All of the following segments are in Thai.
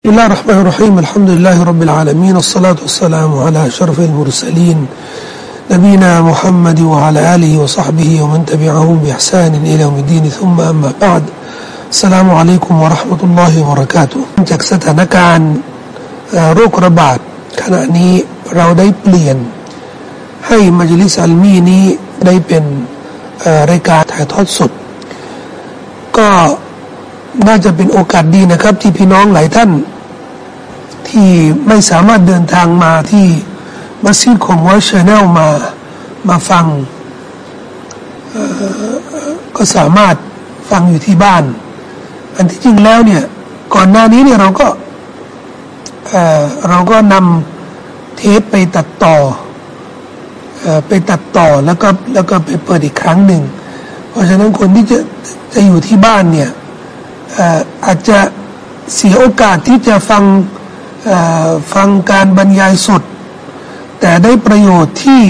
بسم الله الرحمن الرحيم الحمد لله رب العالمين الصلاة والسلام على أشرف المرسلين نبينا محمد وعلى آله وصحبه ومن تبعهم بإحسان إلى يوم الدين ثم أما بعد السلام عليكم ورحمة الله وبركاته จากสถานการณ์โรคระบาดขณะนี้เราได้เปลี่ยน ให้มัจลิสอัลมีนี้ได้เป็นรายการถ่ายทอดสด ก็น่าจะเป็นโอกาสดีนะครับ ที่พี่น้องหลายท่าน ที่ไม่สามารถเดินทางมาที่มัสยิดของวอชแนลมามาฟังก็สามารถฟังอยู่ที่บ้าน อันที่จริงแล้วเนี่ยก่อนหน้านี้เนี่ยเราก็เราก็นำเทปไปตัดต่อไปตัดต่อแล้วก็แล้วก็ไปเปิดอีกครั้งหนึ่ง เพราะฉะนั้นคนที่จะจะอยู่ที่บ้านเนี่ยอาจจะเสียโอกาสที่จะฟัง ฟังการบรรยายสด แต่ได้ประโยชน์ที่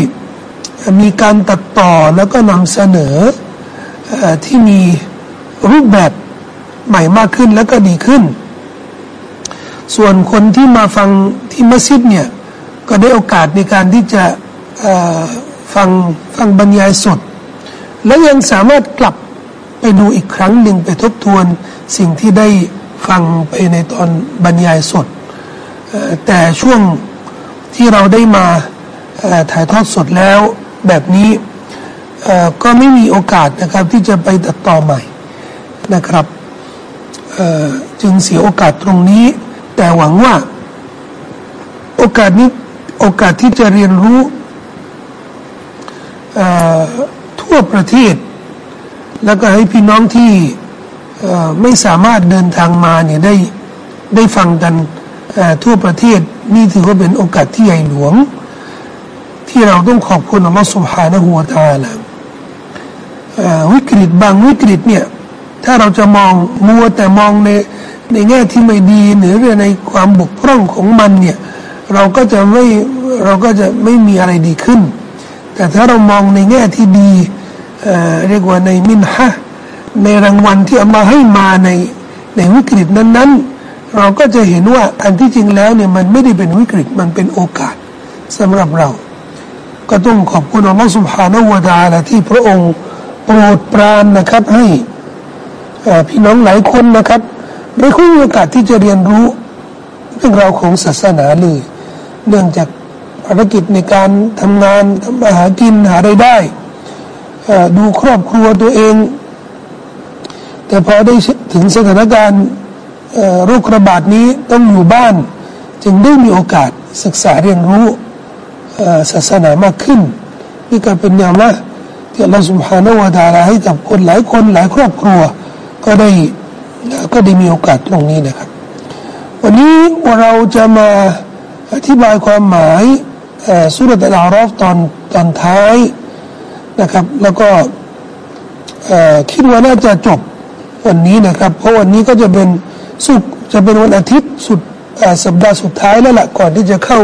มีการตัดต่อแล้วก็นำเสนอที่มีรูปแบบใหม่มากขึ้นแล้วก็ดีขึ้น ส่วนคนที่มาฟังที่มัสยิดเนี่ย ก็ได้โอกาสในการที่จะฟังฟังบรรยายสด และยังสามารถกลับไปดูอีกครั้งหนึ่งไปทบทวนสิ่งที่ได้ฟังไปในตอนบรรยายสด แต่ช่วงที่เราได้มาถ่ายทอดสดแล้วแบบนี้ก็ไม่มีโอกาสนะครับที่จะไปตัดต่อใหม่นะครับจึงเสียโอกาสตรงนี้ แต่หวังว่าโอกาสนี้โอกาสที่จะเรียนรู้ทั่วประเทศ แล้วก็ให้พี่น้องที่ไม่สามารถเดินทางมาเนี่ยได้ได้ฟังกัน ทั่วประเทศนี่ถือว่าเป็นโอกาสที่ใหญ่หลวง ที่เราต้องขอบคุณอัลลอฮฺสุบฮานะฮูวาตาละวิกฤตบางวิกฤตเนี่ยถ้าเราจะมองมัวแต่มองในในแง่ที่ไม่ดีหรือในความบกพร่องของมันเนี่ยเราก็จะไม่เราก็จะไม่มีอะไรดีขึ้น แต่ถ้าเรามองในแง่ที่ดีเเรียกว่าในมินฮะในรางวัลที่อัลลอฮ์ให้มาในในวิกฤตนั้นๆ เราก็จะเห็นว่าอันที่จริงแล้วเนี่ยมันไม่ได้เป็นวิกฤตมันเป็นโอกาสสำหรับเรา ก็ต้องขอบคุณอัลลอฮฺสุบฮานาวดาละที่พระองค์โปรดปรานนะครับให้พี่น้องหลายคนนะครับได้ค่อยมโอกาสที่จะเรียนรู้เรื่องราวของศาสนาเลย เนื่องจากภารกิจในการทำงานทำมาหากินหาไรายได้ดูครอบครัวตัวเอง แต่พอได้ถึงสถานการณ์ โรคระบาดนี้ต้องอยู่บ้าน จึงได้มีโอกาสศึกษาเรียนรู้ศาสนามากขึ้นนี่ก็เป็นอย่างว่าที่อัลลอฮฺ سبحانه และ تعالى ให้กับคนหลายคนหลายครอบครัว ก็ได้ก็ได้มีโอกาสตรงนี้นะครับ วันนี้เราจะมาอธิบายความหมายสุรตะลารอฟตอนตอนท้ายนะครับ แล้วก็คิดว่าน่าจะจบวันนี้นะครับ เพราะวันนี้ก็จะเป็น สุกจะเป็นวันอาทิตย์สุดสัปดาห์สุดท้ายแล้วละก่อนที่จะเข้า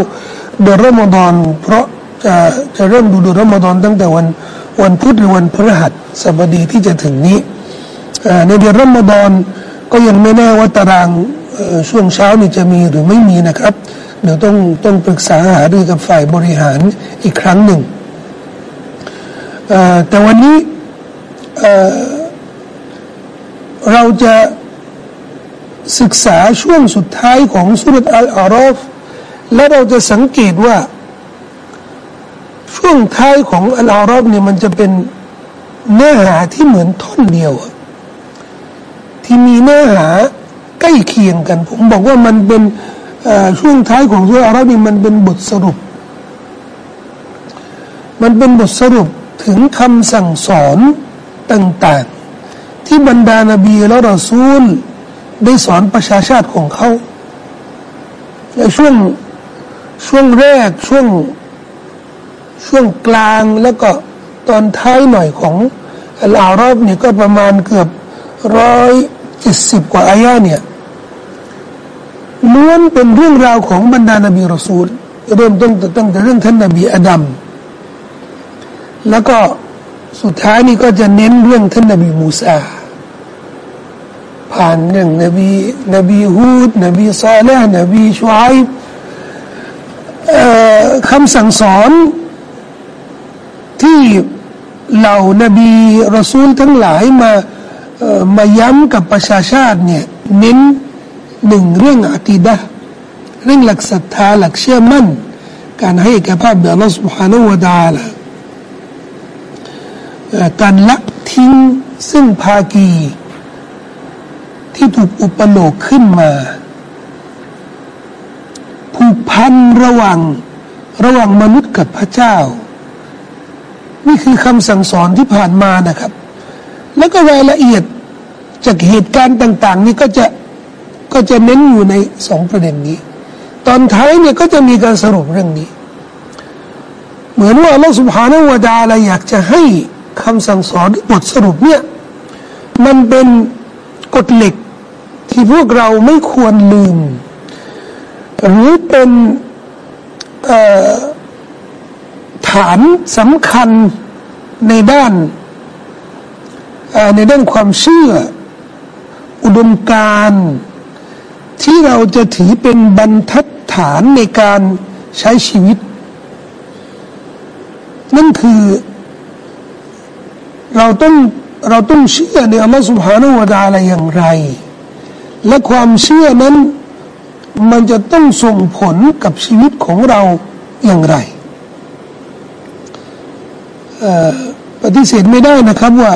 เดือนรอมฎอนเพราะจะจะเริ่มดูเดือนรอมฎอนตั้งแต่วันวันพุธหรือวันพฤหัสสัปดีที่จะถึงนี้ในเดือนรอมฎอนก็ยังไม่แน่ว่าตารางช่วงเช้านี่จะมีหรือไม่มีนะครับเดี๋ยวต้องต้องปรึกษาหารือกับฝ่ายบริหารอีกครั้งหนึ่งแต่วันนี้เราจะ ศึกษาช่วงสุดท้ายของสุรษอัลอารอฟและเราจะสังเกตว่า ช่วงท้ายของอัลอารอฟเนี่ยมันจะเป็นเนื้อหาที่เหมือนท่อนเดียว ที่มีเนื้อหาใกล้เคียงกัน ผมบอกว่ามันเป็นช่วงท้ายของสุรอารอฟนี่มันเป็นบทสรุป มันเป็นบทสรุปถึงคำสั่งสอนต่าง ๆ ที่บรรดานาบีและรอซูล ได้สอนประชาชาติของเขา ในช่วงช่วงแรกช่วงช่วงกลางแล้วก็ตอนท้ายหน่อยของลอารอบเนี่ยก็ประมาณเกือบร้อยเจ็ดสิบกว่าอายะเนี่ยล้วนเป็นเรื่องราวของบรรดานบีรอซูลเริ่มต้นตั้งแต่เรื่องท่านนบีอาดัมแล้วก็สุดท้ายนี่ก็จะเน้นเรื่องท่านนบีมูซา อ่านหนึ่งนบีนบีฮูดนบีซาเลห์นบีชูอัยคำสั่งสอนที่เหล่านบีรอซูลทั้งหลายมามาย้ำกับประชาชาติเนี่ยนิ้นหนึ่งเรื่องอาติดะเรื่องหลักศรัทธาหลักเชื่อมั่น การให้เอกภาพเดลสุฮานุวดาละการละทิ้งซึ่งภากี ที่ถูกอุปโลกขึ้นมา ผูกพันระหว่างระหว่างมนุษย์กับพระเจ้า นี่คือคำสั่งสอนที่ผ่านมานะครับ แล้วก็รายละเอียดจากเหตุการณ์ต่าง ๆ นี่ก็จะก็จะเน้นอยู่ในสองประเด็นนี้ ตอนท้ายเนี่ยก็จะมีการสรุปเรื่องนี้ เหมือนว่าเราสุภาณวดาอะไรอยากจะให้คำสั่งสอนบทสรุปเนี่ย มันเป็นกฎเหล็ก ที่พวกเราไม่ควรลืม หรือเป็นฐานสำคัญในด้านในด้านความเชื่อ อุดมการที่เราจะถือเป็นบรรทัดฐานในการใช้ชีวิต นั่นคือเราต้องเราต้องเชื่อในอัลลอฮฺสุบฮานาอูดาอะไรอย่างไร และความเชื่อนั้น มันจะต้องส่งผลกับชีวิตของเราอย่างไรปฏิเสธไม่ได้นะครับว่า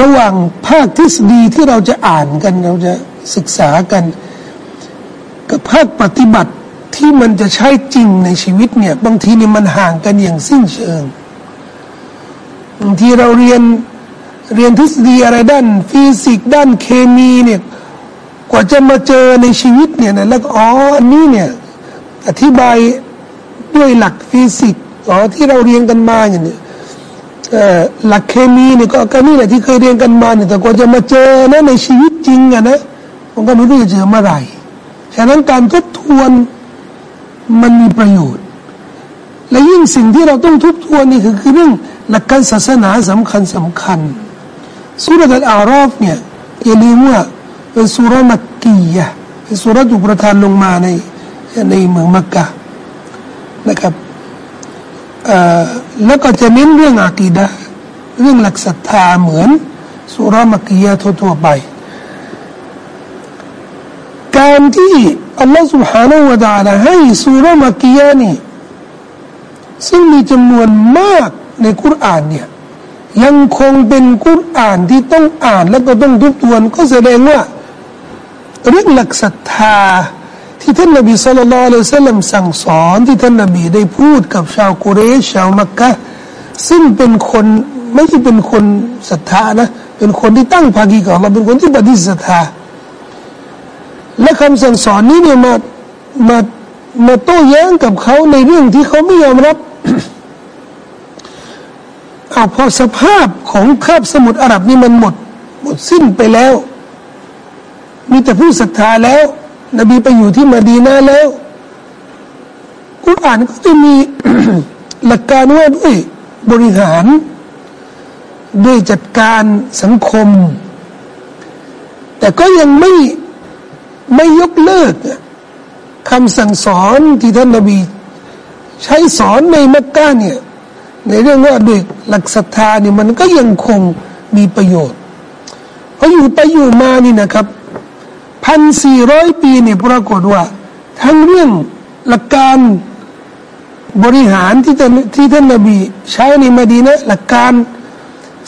ระหว่างภาคทฤษฎีที่เราจะอ่านกัน เราจะศึกษากัน กับภาคปฏิบัติที่มันจะใช้จริงในชีวิตเนี่ย บางทีนี่มันห่างกันอย่างสิ้นเชิงบางทีเราเรียน เรียนทฤษฎีอะไรด้าน ฟิสิกส์ด้านเคมีเนี่ยกว่าจะมาเจอในชีวิตเนี่ยนะแล้วอ๋ออันนี้เนี่ยอธิบายด้วยหลักฟิสิกส์อ๋อที่เราเรียนกันมาอย่างนี้หลักเคมีเนี่ยก็ก็นี่แหละที่เคยเรียนกันมาเนี่ยแต่กว่าจะมาเจอนะในชีวิตจริงอะนะมันก็ไม่รู้จะเจอเมื่อไหร่ฉะนั้นการทบทวนมันมีประโยชน์ และยิ่งสิ่งที่เราต้องทบทวนนี่คือคือเรื่องหลักการศาสนาสำคัญสำคัญ สุรษอารอฟเนี่ยอย่าลืมว่าเป็นสุรมักกียะเป็นสุรถูกประทานลงมาในในเมืองมักกะนะครับแล้วก็จะเน้นเรื่องอากีดะเรื่องหลักศรัทธาเหมือนสุรมักกียะทั่วไป การที่อัลลอฮฺ سبحانه และ تعالى ให้สุรมักกียะนี่ซึ่งมีจำนวนมากในคุรานเนี่ย ยังคงเป็นกุรอานที่ต้องอ่านแล้วก็ต้องทุกทวนก็แสดงว่าเรื่องหลักศรัทธาที่ท่านนบีสุลต่านละสัลลัมสั่งสอนที่ท่านนบีได้พูดกับชาวกุเรชชาวมักกะซึ่งเป็นคนไม่ใช่เป็นคนศรัทธานะเป็นคนที่ตั้งภากีกับเราเป็นคนที่ปฏิศรัทธาและคำสั่งสอนนี้เนี่ยมามามาโต้แย้งกับเขาในเรื่องที่เขาไม่ยอมรับ เอาพอสภาพของคาบสมุทรอาหรับนี่มันหมด หมดสิ้นไปแล้ว มีแต่ผู้ศรัทธาแล้ว นบีไปอยู่ที่มาดีนาแล้วกุรอานก็จะมีหลักการว่าด้วยบริหาร ด้วยจัดการสังคม แต่ก็ยังไม่ไม่ยกเลิกคำสั่งสอนที่ท่านนบี ใช้สอนในมักกะเนี่ย ในเรื่องว่าด้วยหลักศรัทธานี่มันก็ยังคงมีประโยชน์เพราอยู่ไปอยู่มานี่นะครับพันสี่ร้อยปีเนี่ยปรากฏว่า ทั้งเรื่องหลักการบริหารที่ท่านที่ท่านนบี ใช้ในมาดีนะหลักการ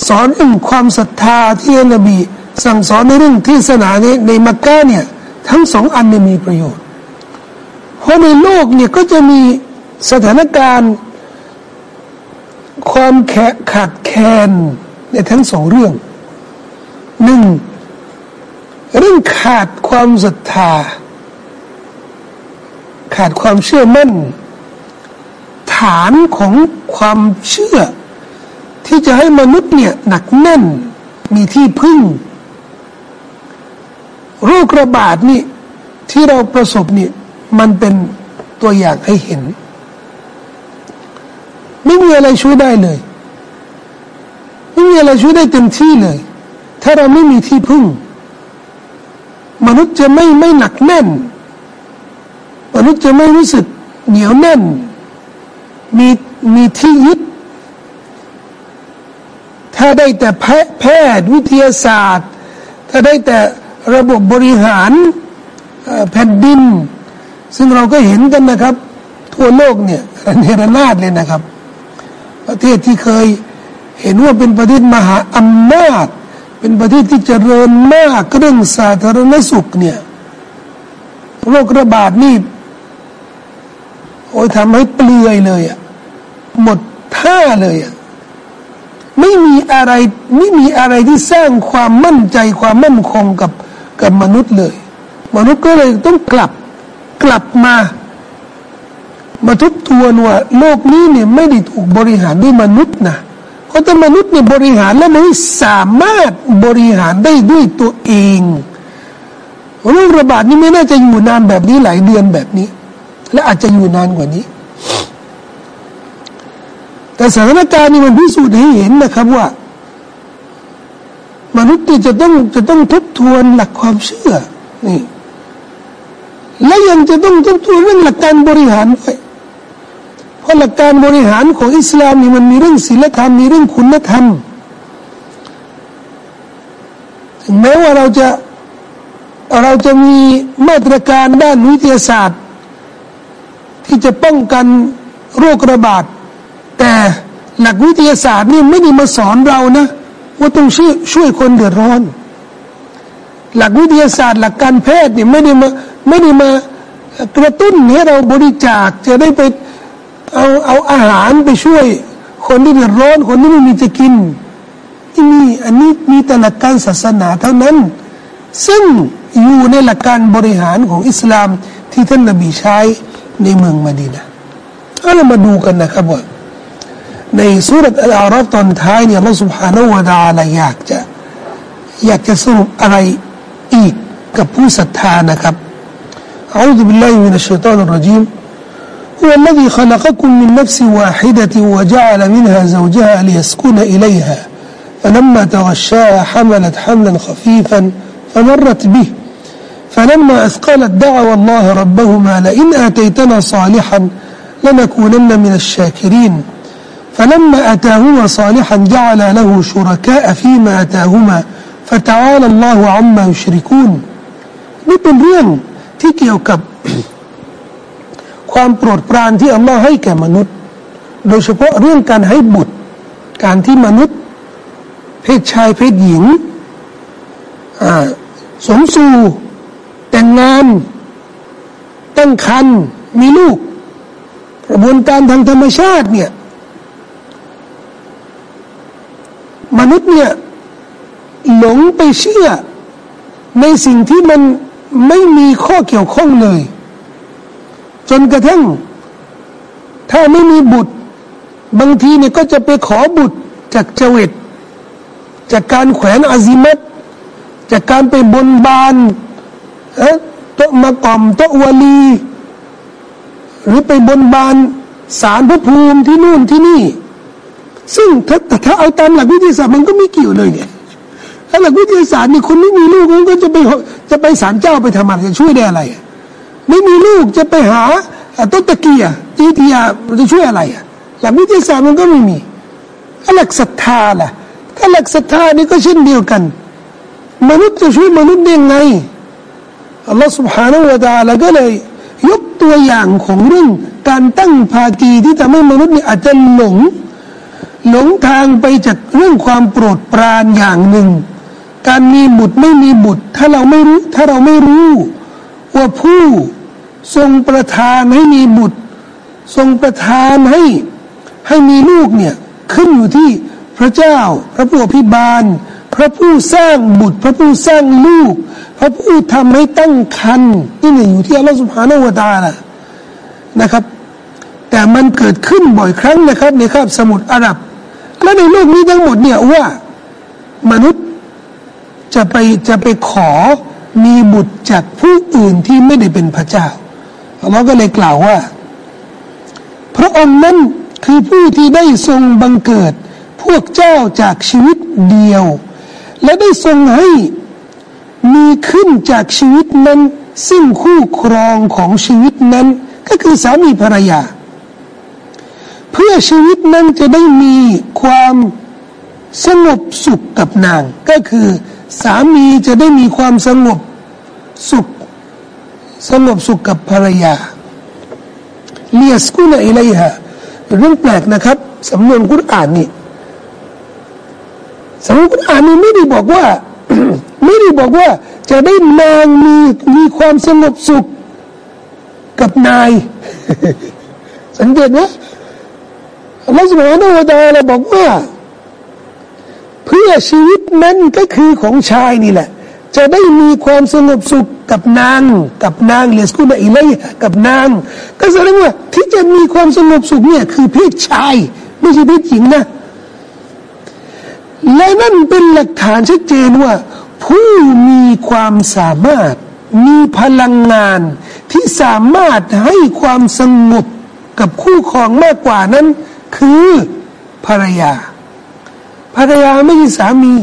สอนเรื่องความศรัทธาที่ท่านนบี สั่งสอนในเรื่องที่ศาสนาในในมักกะเนี่ยทั้งสองอันเนี่ยมีประโยชน์เพราะในโลกเนี่ยก็จะมีสถานการณ์ ความแขขาดแคลนในทั้งสองเรื่องหนึ่งเรื่องขาดความศรัทธา ขาดความเชื่อมั่น ฐานของความเชื่อ ที่จะให้มนุษย์เนี่ยหนักแน่นมีที่พึ่ง โรคระบาดนี่ที่เราประสบนี่มันเป็นตัวอย่างให้เห็น ไม่มีอะไรช่วยได้เลย ไม่มีอะไรช่วยได้เต็มที่เลย ถ้าเราไม่มีที่พึ่ง มนุษย์จะไม่ไม่หนักแน่น มนุษย์จะไม่รู้สึกเหนียวแน่น มีมีที่ยึด ถ้าได้แต่แพทย์วิทยาศาสตร์ ถ้าได้แต่ระบบบริหารแผ่นดิน ซึ่งเราก็เห็นกันนะครับ ทั่วโลกเนี่ยระเนระนาดเลยนะครับ ประเทศที่เคย เห็นว่าเป็นประเทศมหาอำนาจ เป็นประเทศที่เจริญมากเรื่องสาธารณสุขเนี่ยโรคระบาดนี่โอ้ยทำให้เปลือยเลยอะหมดท่าเลยอะไม่มีอะไรไม่มีอะไรที่สร้างความมั่นใจความมั่นคงกับกับมนุษย์เลย มนุษย์ก็เลยต้องกลับกลับมา มาทบทวนว่าโลกนี้เนี่ยไม่ได้ถูกบริหารด้วยมนุษย์นะเพราะถ้ามนุษย์เนี่ยบริหารแล้วไม่สามารถบริหารได้ด้วยตัวเองโรคระบาดนี้ไม่น่าจะอยู่นานแบบนี้หลายเดือนแบบนี้ และอาจจะอยู่นานกว่านี้ แต่สถานการณ์นี้มันพิสูจน์ให้เห็นนะครับว่า มนุษย์จะต้องจะต้องทบทวนหลักความเชื่อนี่และยังจะต้องทบทวนเรื่องหลักการบริหารด้วย เพราะหลักการบริหารของอิสลามนี่มันมีเรื่องศีลธรรมมีเรื่องคุณธรรมถึงแม้ว่าเราจะเราจะมีมาตรการด้านวิทยาศาสตร์ ที่จะป้องกันโรคระบาด แต่หลักวิทยาศาสตร์นี่ไม่ได้มาสอนเรานะ ว่าต้องช่วยช่วยคนเดือดร้อน หลักวิทยาศาสตร์ หลักการแพทย์เนี่ยไม่ได้มาไม่ได้มากระตุ้นให้เราบริจาคจะได้ไป เอาเอาอาหารไปช่วย คนที่เดือดร้อนคนที่ไม่มีจะกินที่นี่อันนี้มีแต่หลักการศาสนาเท่านั้น ซึ่งอยู่ในหลักการบริหารของอิสลามที่ท่านนบีใช้ในเมืองมาดีนะเรามาดูกันนะครับว่าในสุรษอัลอาราฟตอนท้ายเนี่ยเราสุภาโนวดาละอยากจะอยากจะสรุปอะไรอีกกับผู้ศรัทธานะครับ أعوذ بالله من الشيطان الرجيم هو الذي خلقكم من نفس واحدة وجعل منها زوجها ليسكن إليها فلما تغشاها حملت حملا خفيفا فمرت به فلما أثقلت دعوا الله ربهما لئن آتيتنا صالحا لنكونن من الشاكرين فلما أتاهما صالحا جعل له شركاء فيما أتاهما فتعالى الله عما يشركون Bible. Take your cup. ความโปรดปรานที่อัลลอฮ์ให้แก่มนุษย์ โดยเฉพาะเรื่องการให้บุตร การที่มนุษย์ เพศชายเพศหญิงสมสู่แต่งงาน ตั้งครรภ์มีลูก กระบวนการทางธรรมชาติเนี่ยมนุษย์เนี่ยหลงไปเชื่อในสิ่งที่มันไม่มีข้อเกี่ยวข้องเลย จนกระทั่ง ถ้าไม่มีบุตร บางทีเนี่ยก็จะไปขอบุตรจากเจวิตจากการแขวนอาซิมัตจากการไปบนบานเอะโตมากอมโตวลี หรือไปบนบานสารพระภูมิที่นู่นที่นี่ ซึ่งถ้าถ้าเอาตามหลักวิทยาศาสตร์มันก็ไม่เกี่ยวเลยเนี่ยถ้าหลักวิทยาศาสตร์นี่คนไม่มีลูกมันก็จะไปจะไปศาลเจ้าไปทำอะไรจะช่วยได้อะไร ไม่มีลูกจะไปหาต้นตะเกียจีทียาจะช่วยอะไรอ่ะหลักวิทยาศาสตร์มันก็ไม่มีหลักศรัทธาล่ะถ้าหลักศรัทธานี่ก็เช่นเดียวกัน มนุษย์จะช่วยมนุษย์ได้ยังไงอัลลอฮฺ سبحانه และ تعالى ก็เลยยกตัวอย่างของเรื่องการตั้งภากีที่ทำให้มนุษย์เนี่ยอาจจะหลง หลงทางไปจากเรื่องความโปรดปรานอย่างหนึ่ง การมีบุตรไม่มีบุตร ถ้าเราไม่รู้ ถ้าเราไม่รู้ ว่าผู้ทรงประทานให้มีบุตร ทรงประทานให้ให้มีลูกเนี่ยขึ้นอยู่ที่พระเจ้า พระผู้อภิบาล พระผู้สร้างบุตร พระผู้สร้างลูก พระผู้ทำให้ตั้งคันนี่เนี่ยอยู่ที่อัลลอฮฺสุบฮานาวตาละนะครับ แต่มันเกิดขึ้นบ่อยครั้งนะครับในคาบสมุทรอาหรับ และในโลกนี้ทั้งหมดเนี่ยว่า มนุษย์จะไปจะไปขอ มีบุตรจากผู้อื่นที่ไม่ได้เป็นพระเจ้าอัลลอฮ์ก็เลยกล่าวว่า พระองค์นั้นคือผู้ที่ได้ทรงบังเกิด พวกเจ้าจากชีวิตเดียว และได้ทรงให้มีขึ้นจากชีวิตนั้น ซึ่งคู่ครองของชีวิตนั้น ก็คือสามีภรรยา เพื่อชีวิตนั้นจะได้มีความสงบสุขกับนางก็คือ สามีจะได้มีความสงบสุข สงบสุขกับภรรยาเลียสกุนอิเลยฮะเรื่องแปลกนะครับสำนวนกุรอานนี่สำนวนกุรอานนี่ไม่ได้บอกว่า ไม่ได้บอกว่า จะได้นางมีมีความสงบสุขกับนาย สังเกตไหมอัลลอฮฺสุบฮานาอูตาลาบอกว่า เพื่อชีวิตนั้นก็คือของชายนี่แหละ จะได้มีความสงบสุขกับนาง กับนางเลสกุนอิเลยกับนาง ก็แสดงว่าที่จะมีความสงบสุขเนี่ยคือเพศชาย ไม่ใช่เพศหญิงนะและนั่นเป็นหลักฐานชัดเจนว่า ผู้มีความสามารถมีพลังงานที่สามารถให้ความสงบกับคู่ครองมากกว่านั้น คือภรรยา ภรรยาไม่ใช่สามี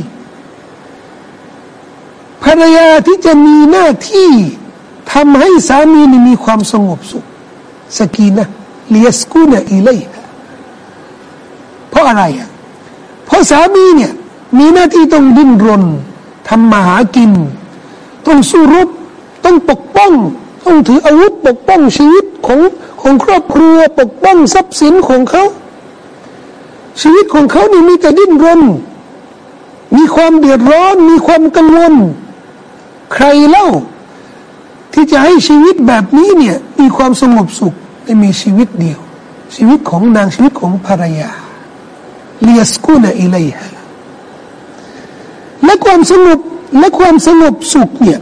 ภรรยาที่จะมีหน้าที่ทำให้สามีมีความสงบสุขสกีนะเลียสกูนะอีเลยเพราะอะไรอะเพราะสามีเนี่ยมีหน้าที่ต้องดิ้นรนทำมาหากิน ต้องสู้รบต้องปกป้อง ต้องถืออาวุธปกป้องชีวิตของของครอบครัวปกป้องทรัพย์สินของเขา ชีวิตของเขานี่มีแต่ดิ้นรน มีความเดือดร้อน มีความกังวล ใครเล่า ที่จะให้ชีวิตแบบนี้เนี่ย มีความสงบสุขได้มีชีวิตเดียว ชีวิตของนางชีวิตของภรรยาเลียสกุนอิเลย์และความสงบและความสงบสุขเนี่ย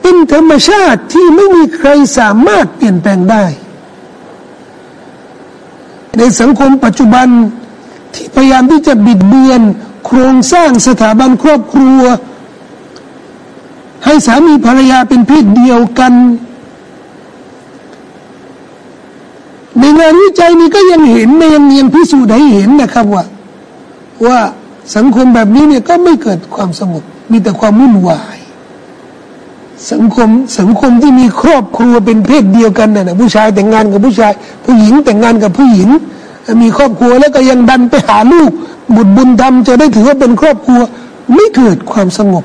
เป็นธรรมชาติที่ไม่มีใครสามารถเปลี่ยนแปลงได้ ในสังคมปัจจุบันที่พยายามที่จะบิดเบือน โครงสร้างสถาบันครอบครัว ให้สามีภรรยาเป็นเพศเดียวกัน ในงานวิจัยนี้ก็ยังเห็นในยังยังพิสูจน์ให้เห็นนะครับว่า ว่าสังคมแบบนี้เนี่ยก็ไม่เกิดความสงบมีแต่ความวุ่นวาย สังคมสังคมที่มีครอบครัวเป็นเพศเดียวกันน่ะผู้ชายแต่งงานกับผู้ชาย ผู้หญิงแต่งงานกับผู้หญิง มีครอบครัวแล้วก็ยังดันไปหาลูก บุตรบุญธรรมจะได้ถือว่าเป็นครอบครัว ไม่เกิดความสงบ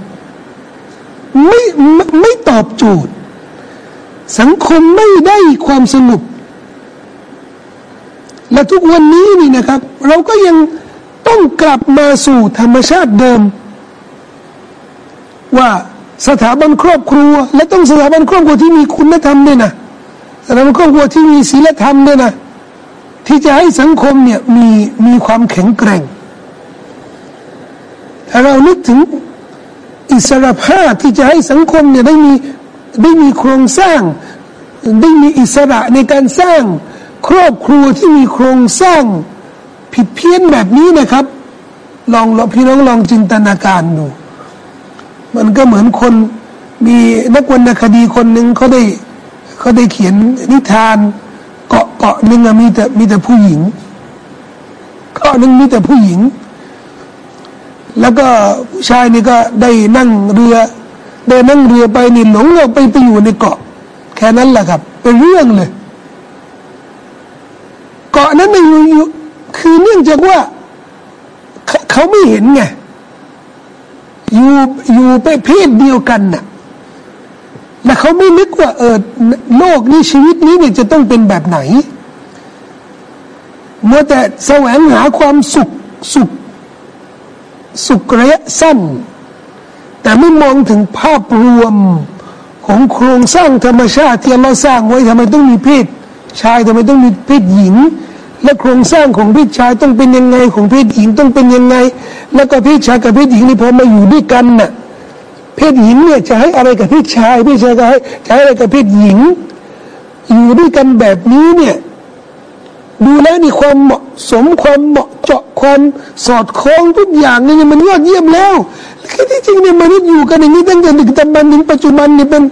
ไม่ไม่ไม่ตอบโจทย์ สังคมไม่ได้ความสงบและทุกวันนี้นี่นะครับ เราก็ยังต้องกลับมาสู่ธรรมชาติเดิม ว่า สถาบันครอบครัว และต้องสถาบันครอบครัวที่มีคุณธรรมด้วยนะสถาบันครอบครัวที่มีศีลธรรมด้วยนะที่จะให้สังคมเนี่ยมีมีความแข็งแกร่งถ้าเรานึกถึงอิสรภาพที่จะให้สังคมเนี่ยได้มีได้มีโครงสร้าง ได้มีอิสระในการสร้างครอบครัวที่มีโครงสร้างผิดเพี้ยนแบบนี้นะครับ ลองลองพี่น้องลองจินตนาการดู มันก็เหมือนคนมีนักวรรณคดีคนหนึ่งเขาได้เขาได้เขียนนิทาน เกาะเกาะหนึ่งมีแต่มีแต่ผู้หญิงเกาะหนึ่งมีแต่ผู้หญิง แล้วก็ผู้ชายนี่ก็ได้นั่งเรือ ได้นั่งเรือไปนี่หลงเราไปไปอยู่ในเกาะ แค่นั้นแหละครับ เป็นเรื่องเลย เกาะนั้นไม่อยู่อยู่คือเนื่องจากว่าเขาไม่เห็นไง อยู่อยู่ไปเพศเดียวกันน่ะและเขาไม่นึกว่าเออโลกนี้ชีวิตนี้เนี่ยจะต้องเป็นแบบไหนเมื่อแต่แสวงหาความสุขสุข สุขระยะสั้น แต่ไม่มองถึงภาพรวมของโครงสร้างธรรมชาติที่เราสร้างไว้ทำไมต้องมีเพศชายทำไมต้องมีเพศหญิง และโครงสร้างของเพศชายต้องเป็นยังไงของเพศหญิงต้องเป็นยังไง แล้วก็เพศชายกับเพศหญิงนี่พอมาอยู่ด้วยกันน่ะเพศหญิงเนี่ยจะให้อะไรกับเพศชายเพศชายจะให้จะให้อะไรกับเพศหญิง อยู่ด้วยกันแบบนี้เนี่ยดูแลนี่ความเหมาะสมความเหมาะเจาะความสอดคล้องทุกอย่างนี่มันยอดเยี่ยมแล้วแค่ที่จริงเนี่ยมนุษย์อยู่กันอย่างนี้ตั้งแต่ดึกดำบรรถึงปัจจุบันนี่เป็น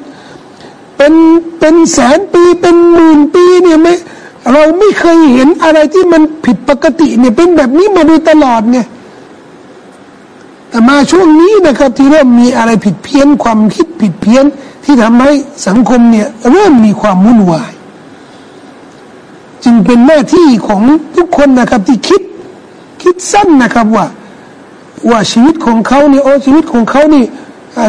เป็นเป็นแสนปีเป็นหมื่นปีเนี่ยไม่เราไม่เคยเห็นอะไรที่มันผิดปกติเนี่ยเป็นแบบนี้มาโดยตลอดไง แต่มาช่วงนี้นะครับ ที่เริ่มมีอะไรผิดเพี้ยนความคิดผิดเพี้ยน ที่ทำให้สังคมเนี่ยเริ่มมีความวุ่นวายจึงเป็นหน้าที่ของทุกคนนะครับที่คิดคิดสั้นนะครับว่า ว่าชีวิตของเขาเนี่ยโอ้ชีวิตของเขานี่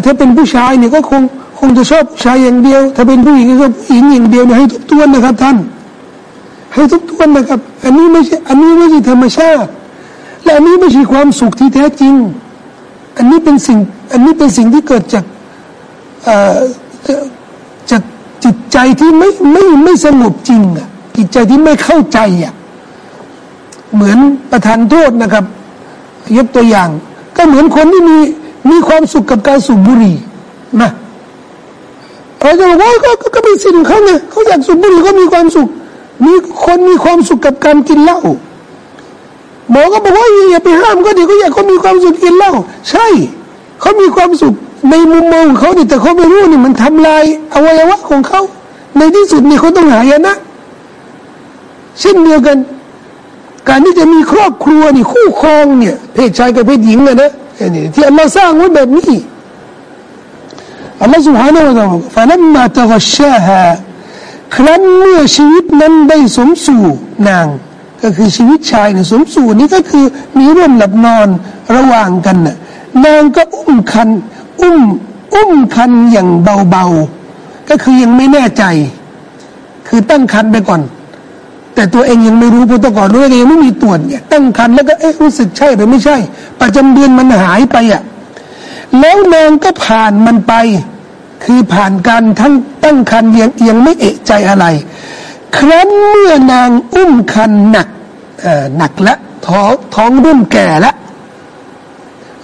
ถ้าเป็นผู้ชายเนี่ยก็คงคงจะชอบชายอย่างเดียว ถ้าเป็นผู้หญิงก็ผู้หญิงอย่างเดียวเนี่ยให้ทบทวนะครับท่าน ให้ทบทวนะครับ อันนี้ไม่ใช่อันนี้ไม่ใช่ธรรมชาติ และอันนี้ไม่ใช่ความสุขที่แท้จริง อันนี้เป็นสิ่ง อันนี้เป็นสิ่งที่เกิดจากจากจิตใจที่ไม่ไม่ไม่สงบจริงอะจิตใจที่ไม่เข้าใจอะเหมือนประธานโทษนะครับ ยกตัวอย่าง ก็เหมือนคนที่มีมีความสุขกับการสูบบุหรี่นะเราจะบอกว่าก็ก็เป็นสิ่งเขาไงเขาอยากสูบบุหรี่ก็มีความสุข มีคนมีความสุขกับการกินเหล้า หมอก็บอกว่าอย่าไปห้ามก็เดี๋ยวก็อยากเขามีความสุขกินเหล้าใช่เขามีความสุขในมุมมองของเขาแต่เขาไม่รู้นี่มันทำลายอวัยวะของเขาในที่สุดนี่เขาต้องหายนะเช่นเดียวกัน การที่จะมีครอบครัวนี่คู่ครองเนี่ยเพศชายกับเพศหญิงนะนะนี่ที่อัลลอฮ์สร้างไว้แบบนี้อัลลอฮ์ سبحانه และ تعالى فلما تغشاها ครั้นเมื่อชีวิตนั้นได้สมสู่นาง ก็คือชีวิตชายเนี่ยสมสู่นี่ก็คือมีร่วมหลับนอนระหว่างกันน่ะนางก็อุ้มคันอุ้มอุ้มคันอย่างเบาๆ ก็คือยังไม่แน่ใจ คือตั้งคันไปก่อน แต่ตัวเองยังไม่รู้พุทธก่อนรู้เลยยังไม่มีตรวจเนี่ยตั้งคันแล้วก็เอ๊ะรู้สึกใช่หรือไม่ใช่ ประจำเดือนมันหายไปอะแล้วนางก็ผ่านมันไป คือผ่านการทั้งตั้งคันยังยังไม่เอะใจอะไร ครั้นเมื่อนางอุ้มคันหนัก หนักละท้องท้องรุ่นแก่ละ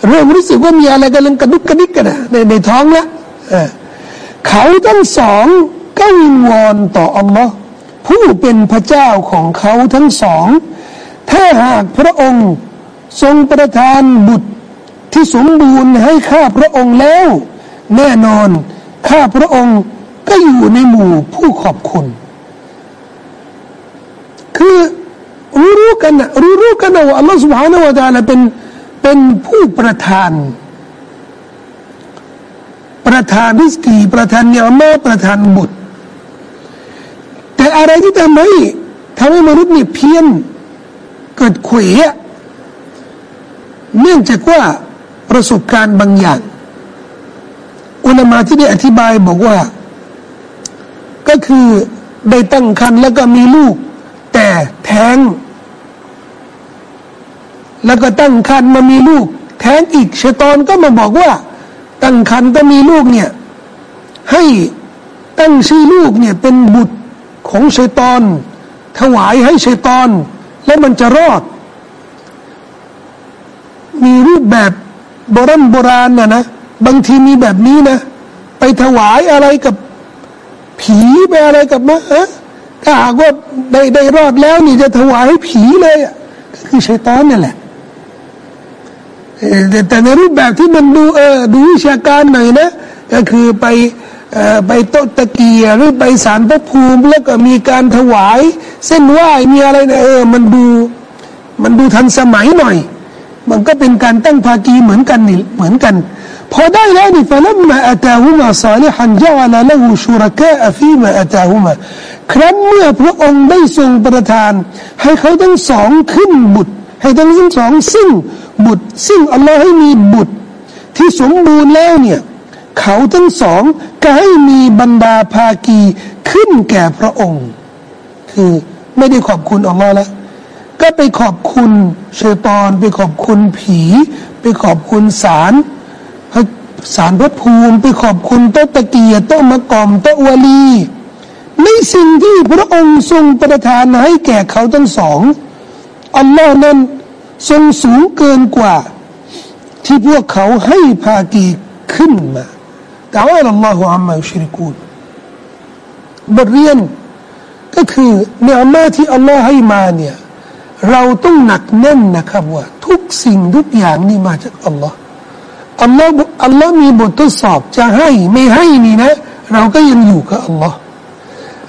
เริ่มรู้สึกว่ามีอะไรกันเรื่องกระดุกกระดิกกันในในท้องแล้วเขาทั้งสองก็วิงวอนต่ออัลลอฮ์ผู้เป็นพระเจ้าของเขาทั้งสอง ถ้าหากพระองค์ทรงประทานบุตรที่สมบูรณ์ให้ข้าพระองค์แล้ว แน่นอนข้าพระองค์ก็อยู่ในหมู่ผู้ขอบคุณ คือ รู้รู้กันนะรู้รู้กันนะว่าอัลลอฮฺ سبحانه และ تعالى เป็นเป็นผู้ประธาน ประธานริสกีประธานเนื้อมาประธานบุตร แต่อะไรที่ทำให้ทำให้มนุษย์เนี่ยเพี้ยนเกิดขวยเนื่องจากว่าประสบการณ์บางอย่าง อุลามาที่ได้อธิบายบอกว่า ก็คือได้ตั้งครรภ์แล้วก็มีลูก แต่แท้ง แล้วก็ตั้งครรภ์มามีลูก แท้งอีกชตอนก็มาบอกว่า ตั้งครรภ์ก็มีลูกเนี่ย ให้ตั้งชื่อลูกเนี่ยเป็นบุตรของชัยตอน ถวายให้ชัยตอน แล้วมันจะรอด มีรูปแบบโบราณโบราณนะนะบางทีมีแบบนี้นะ ไปถวายอะไรกับผีไปอะไรกับมะ ถ้าหากว่าได้ได้รอดแล้ว นี่จะถวายผีเลยก็คือชัยตอนนี่แหละแต่ในรูปแบบที่มันดูเออดูวิชาการหน่อยนะ ก็คือไปไปโต๊ะตะเกียหรือไปสารพระภูมิ แล้วก็มีการถวาย เส้นไหว้มีอะไรนะเออมันดูมันดูทันสมัยหน่อย มันก็เป็นการตั้งภากีเหมือนกันนี่เหมือนกัน พอได้แล้วนี่ฟะลัมมาอัตาฮุมาซาลิฮันจาวลาละหูชูรกะฟีมาอัตาฮุมาครั้นเมื่อพระองค์ได้ทรงประทาน ให้เขาทั้งสองขึ้นบุตร ให้ทั้งสองซึ่งบุตร ซึ่งอัลลอฮ์ให้มีบุตร ที่สมบูรณ์แล้วเนี่ยเขาทั้งสองก็ให้มีบรรดาภากีขึ้นแก่พระองค์ คือไม่ได้ขอบคุณอัลลอฮ์แล้วก็ไปขอบคุณเชตอน ไปขอบคุณผี ไปขอบคุณสาร ให้สารพระภูมิไปขอบคุณโตตะเกียโตมะกอมโตวลีในสิ่งที่พระองค์ทรงประทานให้แก่เขาทั้งสองอัลลอฮ์นั้นทรงสูงเกินกว่า ที่พวกเขาให้ภากีขึ้นมาแต่ว่าอัลลอฮฺอัมมาอุชริกูนบทเรียนก็คือเนื้อมาที่อัลลอฮ์ให้มาเนี่ยเราต้องหนักแน่นนะครับว่า ทุกสิ่งทุกอย่างนี่มาจากอัลลอฮ์ อัลลอฮ์อัลลอฮ์มีบททดสอบจะให้ไม่ให้นี่นะ เราก็ยังอยู่กับอัลลอฮ์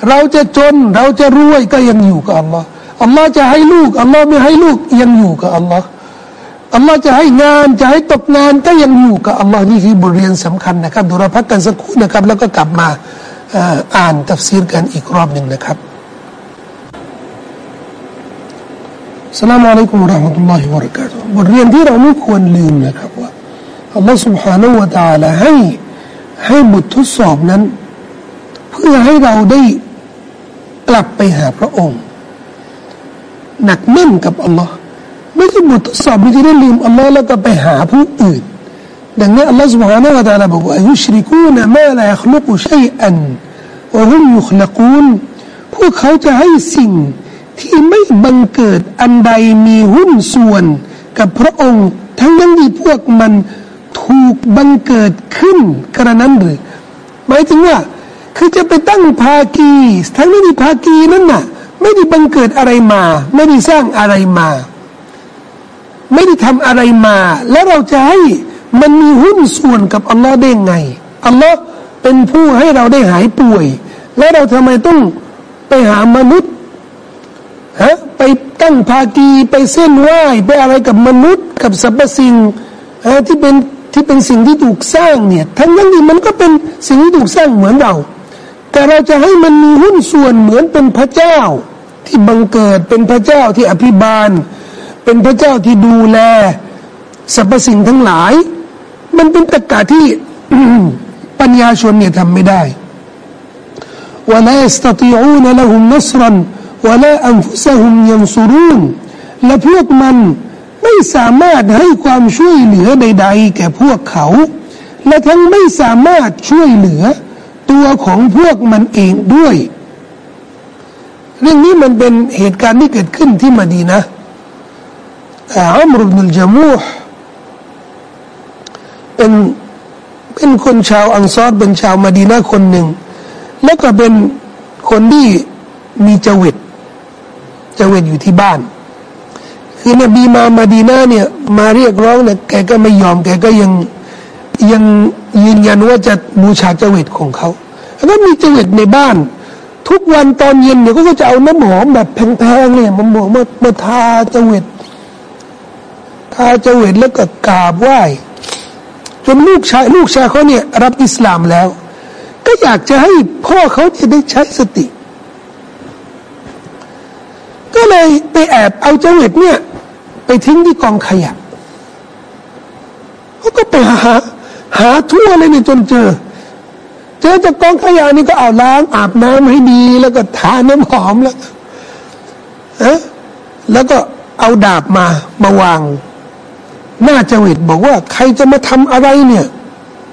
เราจะจนเราจะรวยก็ยังอยู่กับอัลลอฮ์อัลลอฮ์จะให้ลูกอัลลอฮ์ไม่ให้ลูกยังอยู่กับอัลลอฮ์อัลลอฮ์จะให้งานจะให้ตกงานก็ยังอยู่กับอัลลอฮ์นี่คือบทเรียนสำคัญนะครับดูเราพักกันสักครู่นะครับ แล้วก็กลับมาอ่านตัฟซีรกันอีกรอบหนึ่งนะครับสลามอะลัยกุมรหมตุลลอฮิวะบรักาตุบทเรียนที่เราไม่ควรลืมนะครับว่า อัลลอฮ์ سبحانه และ تعالى ให้ให้บททดสอบนั้น เพื่อให้เราได้กลับไปหาพระองค์ หนักแน่นกับอัลลอฮ์ไม่ใช่บททดสอบที่ได้ลืมอัลลอฮ์แล้วก็ไปหาผู้อื่นดังนั้นอัลลอฮ์ سبحانه และ تعالى บอกว่ายุชริกูนมาลายัคลุกุชัยอันวะฮุมยุคลกูนพวกเขาจะให้สิ่งที่ไม่บังเกิดอันใดมีหุ้นส่วน กับพระองค์ ทั้งนั้นที่พวกมัน ถูกบังเกิดขึ้นกระนั้นหรือหมายถึงว่า คือจะไปตั้งภากีทั้งนี้ที่ภากีนั้นน่ะ ไม่ได้บังเกิดอะไรมา ไม่ได้สร้างอะไรมา ไม่ได้ทำอะไรมา แล้วเราจะให้มันมีหุ้นส่วนกับอัลลอฮ์ได้ไงอัลลอฮ์เป็นผู้ให้เราได้หายป่วย แล้วเราทำไมต้องไปหามนุษย์ฮะไปตั้งภากีไปเส้นไหว้ไปอะไรกับมนุษย์กับสรรพสิ่งที่เป็น ที่เป็นสิ่งที่ถูกสร้างเนี่ยทั้งนั้นที่มันก็เป็นสิ่งที่ถูกสร้างเหมือนเรา แต่เราจะให้มันมีหุ้นส่วนเหมือนเป็นพระเจ้า ที่บังเกิดเป็นพระเจ้าที่อภิบาล เป็นพระเจ้าที่ดูแลสรรพสิ่งทั้งหลาย มันเป็นตรกาที่ปัญญาชนเนี่ยทำไม่ได้ ولا يستطيعون لهم نصرا ولا أنفسهم ينصرون และพวกมัน ไม่สามารถให้ความช่วยเหลือใด ๆ แก่พวกเขา และทั้งไม่สามารถช่วยเหลือ ตัวของพวกมันเองด้วย เรื่องนี้มันเป็นเหตุการณ์ที่เกิดขึ้นที่มาดีนะอัมรุบนุลจามูห์เป็นเป็นคนชาวอังซอรเป็นชาวมาดีนาคนหนึ่ง แล้วก็เป็นคนที่มีจวิตจวิตอยู่ที่บ้าน คือนบีมามาดีนาเนี่ยมาเรียกร้องเนี่ยแกก็ไม่ยอมแกก็ยังยังยืนยันว่าจะบูชาเจวิตของเขาแล้วก็มีเจวิตในบ้าน ทุกวันตอนเย็นเนี่ยก็จะเอาน้ำหอมแบบแพงๆเนี่ยมันบอกมามาทาเจวิตทาเจวิตแล้วก็กราบไหว้จนลูกชายลูกชายเขาเนี่ยรับอิสลามแล้ว ก็อยากจะให้พ่อเขาจะได้ใช้สติ ก็เลยไปแอบเอาเจวิตเนี่ย ไปทิ้งที่กองขยะเขาก็ไปหา หาทั่วเลยนี่จนเจอ เจอจากกองขยะนี่ก็เอาล้างอาบน้ำให้ดี แล้วก็ทาน้ำหอมแล้วฮะแล้วก็เอาดาบมามาวาง หน้าจวิตบอกว่า ใครจะมาทำอะไรเนี่ย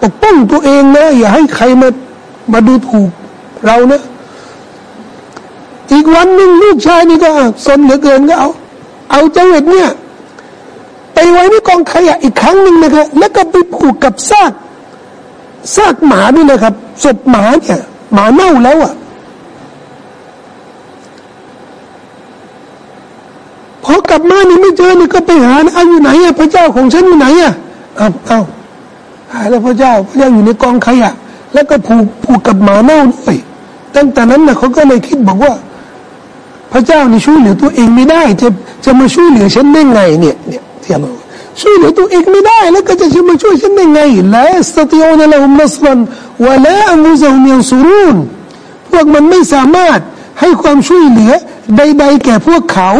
ปกป้องตัวเองนะอย่าให้ใครมามาดูถูกเรานะอีกวันหนึ่งลูกชายนี่ก็สนเหลือเกินก็เอา เอาเจวิตเนี่ย ไปไว้ในกองขยะอีกครั้งหนึ่งนะครับ แล้วก็ไปผูกกับซากซากหมาด้วยนะครับศพหมาเนี่ย หมาเน่าแล้วอะพอกลับมานี่ไม่เจอนี่ก็ไปหาเอาอยู่ไหนอะพระเจ้าของฉันอยู่ไหนอะอ้าวอ้าหายแล้วพระเจ้าพระเจ้าอยู่ในกองขยะ แล้วก็ผูกผูกกับหมาเน่าด้วยตั้งแต่นั้นนะเขาก็เลยคิดบอกว่า พระเจ้านี่ช่วยเหลือตัวเองไม่ได้ จะจะมาช่วยเหลือฉันได้ไงเนี่ยเนี่ยเที่เราช่วยเหลือตัวเองไม่ได้แล้วก็จะจะมาช่วยฉันได้ไงละสติโอนะละหุมนัสรันวะละอัมุซะฮุมยันซูรุนพวกมันไม่สามารถให้ความช่วยเหลือใดๆแก่พวกเขา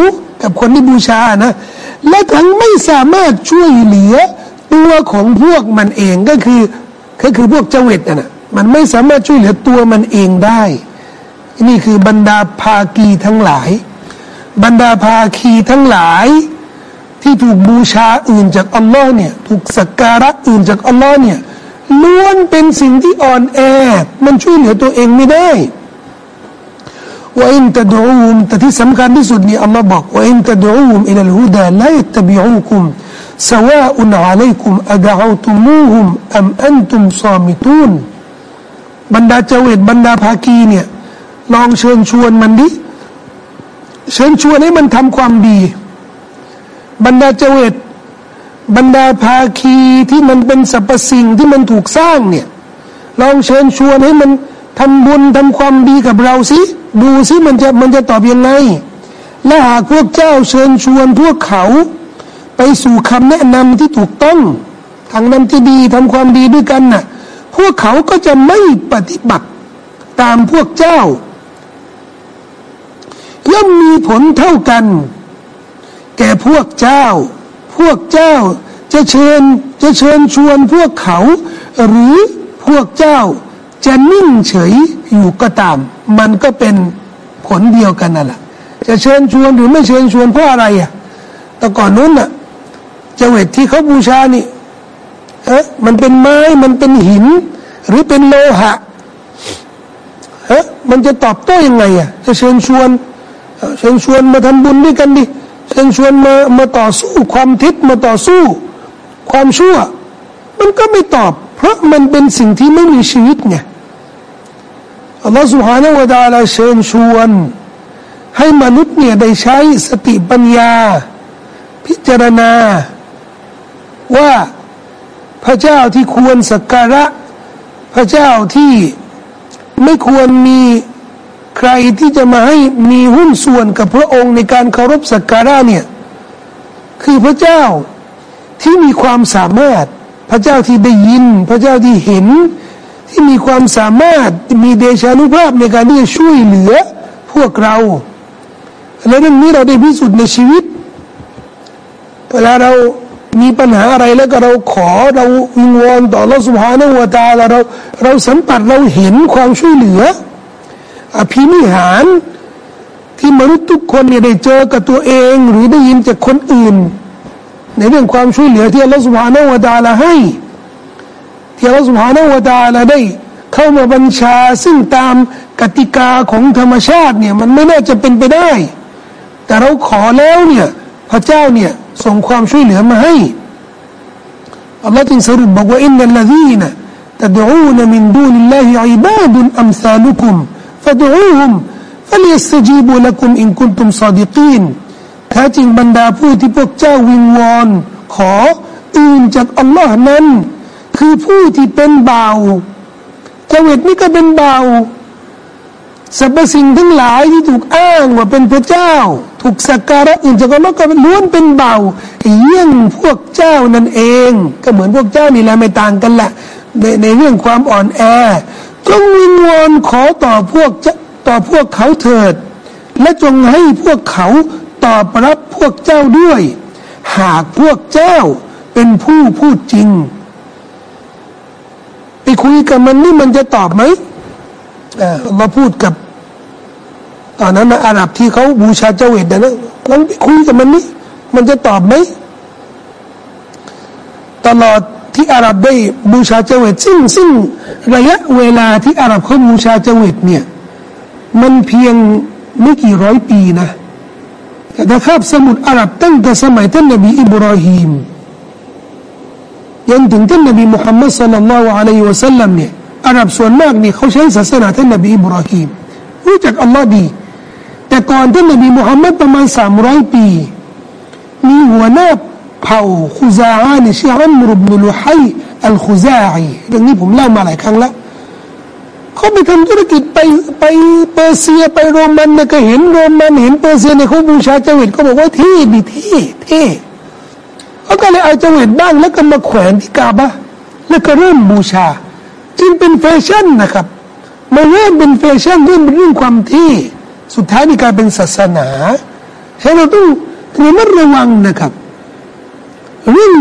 กับคนที่บูชานะ และทั้งไม่สามารถช่วยเหลือตัวของพวกมันเองก็คือก็คือพวกเจวิตนะมันไม่สามารถช่วยเหลือตัวมันเองได้ นี่คือบรรดาภากีทั้งหลาย บรรดาภาคีทั้งหลาย ที่ถูกบูชาอื่นจากอัลลอฮ์เนี่ยถูกสักการะอื่นจากอัลลอฮ์เนี่ยล้วนเป็นสิ่งที่อ่อนแอ มันช่วยเหลือตัวเองไม่ได้ว่าอินตะดูมแต่ที่สำคัญที่สุดนี่อัลลอฮ์บอกว่าอินตะดูมอิลลฮุดาไลตบิอูคุมสวาอุนอาลัยคุมอัดะอูตุมูฮุมอัมอันตุมซามิตูนบรรดาเจวิตบรรดาภากีเนี่ย ลองเชิญชวนมันดิ เชิญชวนให้มันทำความดี บรรดาเจวิตบรรดาภาคีที่มันเป็นสรรพสิ่งที่มันถูกสร้างเนี่ย ลองเชิญชวนให้มันทำบุญทำความดีกับเราสิ ดูสิมันจะมันจะตอบยังไง และหากพวกเจ้าเชิญชวนพวกเขา ไปสู่คำแนะนำที่ถูกต้องทางนำที่ดีทำความดีด้วยกันนะ่ะ พวกเขาก็จะไม่ปฏิบัติตามพวกเจ้า ย่อมมีผลเท่ากัน แก่พวกเจ้า พวกเจ้าจะเชิญจะเชิญชวนพวกเขา หรือพวกเจ้าจะนิ่งเฉยอยู่ก็ตาม มันก็เป็นผลเดียวกันนั่นแหละจะเชิญชวนหรือไม่เชิญชวนเพราะอะไรอะแต่ก่อนนู้นน่ะเจวิตที่เขาบูชานี่เอ๊ะมันเป็นไม้มันเป็นหิน หรือเป็นโลหะเอ๊ะมันจะตอบโต้ยังไงอะจะเชิญชวน เชิญชวนมาทำบุญด้วยกันดิเชิญชวนมามาต่อสู้ความทิศมาต่อสู้ ความชั่ว มันก็ไม่ตอบ เพราะมันเป็นสิ่งที่ไม่มีชีวิตไงอัลลอฮฺสุฮานะวะดาลาเชิญชวน ให้มนุษย์เนี่ยได้ใช้สติปัญญา พิจารณา ว่าพระเจ้าที่ควรสักการะ พระเจ้าที่ไม่ควรมี ใครที่จะมาให้มีหุ้นส่วนกับพระองค์ในการเคารพสักการะเนี่ยคือพระเจ้าที่มีความสามารถ พระเจ้าที่ได้ยิน พระเจ้าที่เห็น ที่มีความสามารถมีเดชานุภาพในการที่จะช่วยเหลือพวกเราและเรื่องนี้เราได้พิสูจน์ในชีวิตเวลาเรามีปัญหาอะไรแล้วก็เราขอเราวิงวอนต่อเราสุภาณวตาเราเราสัมผัสเราเห็นความช่วยเหลือ อภินิหาร ที่มนุษย์ทุกคนเนี่ยได้เจอกับตัวเอง หรือได้ยินจากคนอื่น ในเรื่องความช่วยเหลือที่อัลลอฮฺสุบฮานาวดาละให้ ที่อัลลอฮฺสุบฮานาวดาละได้ เข้ามาบัญชาซึ่งตามกติกาของธรรมชาติเนี่ยมันไม่น่าจะเป็นไปได้ แต่เราขอแล้วเนี่ยพระเจ้าเนี่ยส่งความช่วยเหลือมาให้อัลลอฮ์จึงสรุปบอกว่าอินนัลลดีนะตะดูนมินดูนิลลาฮิอิบาดุนอัมซาลุคุม فادعوهم فليستجيبوا لكم إن كنتم صادقين แท้จริงบรรดาผู้ที่พวกเจ้าวิงวอนขออื่นจากอัลลอฮ์นั้น คือผู้ที่เป็นเบาเจวิตนี่ก็เป็นเบาสรรพสิ่งทั้งหลายที่ถูกอ้างว่าเป็นพระเจ้า ถูกสักการะอื่นจากอัลลอฮ์ก็ล้วนเป็นเบาเยี่ยงพวกเจ้านั่นเอง ก็เหมือนพวกเจ้านี่แหละไม่ต่างกันแหละในในเรื่องความอ่อนแอ จงวิงวอนขอต่อพวกต่อพวกเขาเถิด และจงให้พวกเขาตอบรับพวกเจ้าด้วย หากพวกเจ้าเป็นผู้พูดจริง ไปคุยกับมันนี่มันจะตอบไหมเราพูดกับตอนนั้นนะอาหรับที่เขาบูชาเจ้าเวทนะลองไปคุยกับมันนี่มันจะตอบไหมตลอด ที่อาหรับได้บูชาเจวิตซึ่งซึ่งระยะเวลาที่อาหรับเขาบูชาเจวิตเนี่ยมันเพียงไม่กี่ร้อยปีนะแต่ถ้าข้าบสมุทรอาหรับตั้งแต่สมัยท่านนบีอิบราฮิมยันถึงท่านนบีมุฮัมมัดสัลลัลลอฮุอะลัยฮิวะสัลลัมเนี่ยอาหรับส่วนมากนี่เขาใช้ศาสนาท่านนบีอิบราฮิมรู้จักอัลลอฮ์ดี แต่ก่อนท่านนบีมุฮัมมัดประมาณสามร้อยปี มีหัวหน้า เผ่าคุซาอานี่ชื่ออัมรุบนุลุฮัยอัลคุซาอีเรื่องนี้ผมเล่ามาหลายครั้งแล้วเขาไปทำธุรกิจไปไปเปอร์เซียไปโรมันเนี่ยก็เห็นโรมันเห็นเปอร์เซียในเขาบูชาเจว็ดเขาบอกว่าเท่ดีเท่เท่เขาก็เลยเอาเจว็ดบ้างแล้วก็มาแขวนที่กาบะแล้วก็เริ่มบูชา จึงเป็นแฟชั่นนะครับมาเริ่มเป็นแฟชั่นเริ่มเป็นเรื่องความเท่สุดท้ายนี่กลายเป็นศาสนาฉะนั้นเราต้องระมัดระวังนะครับ เรื่อง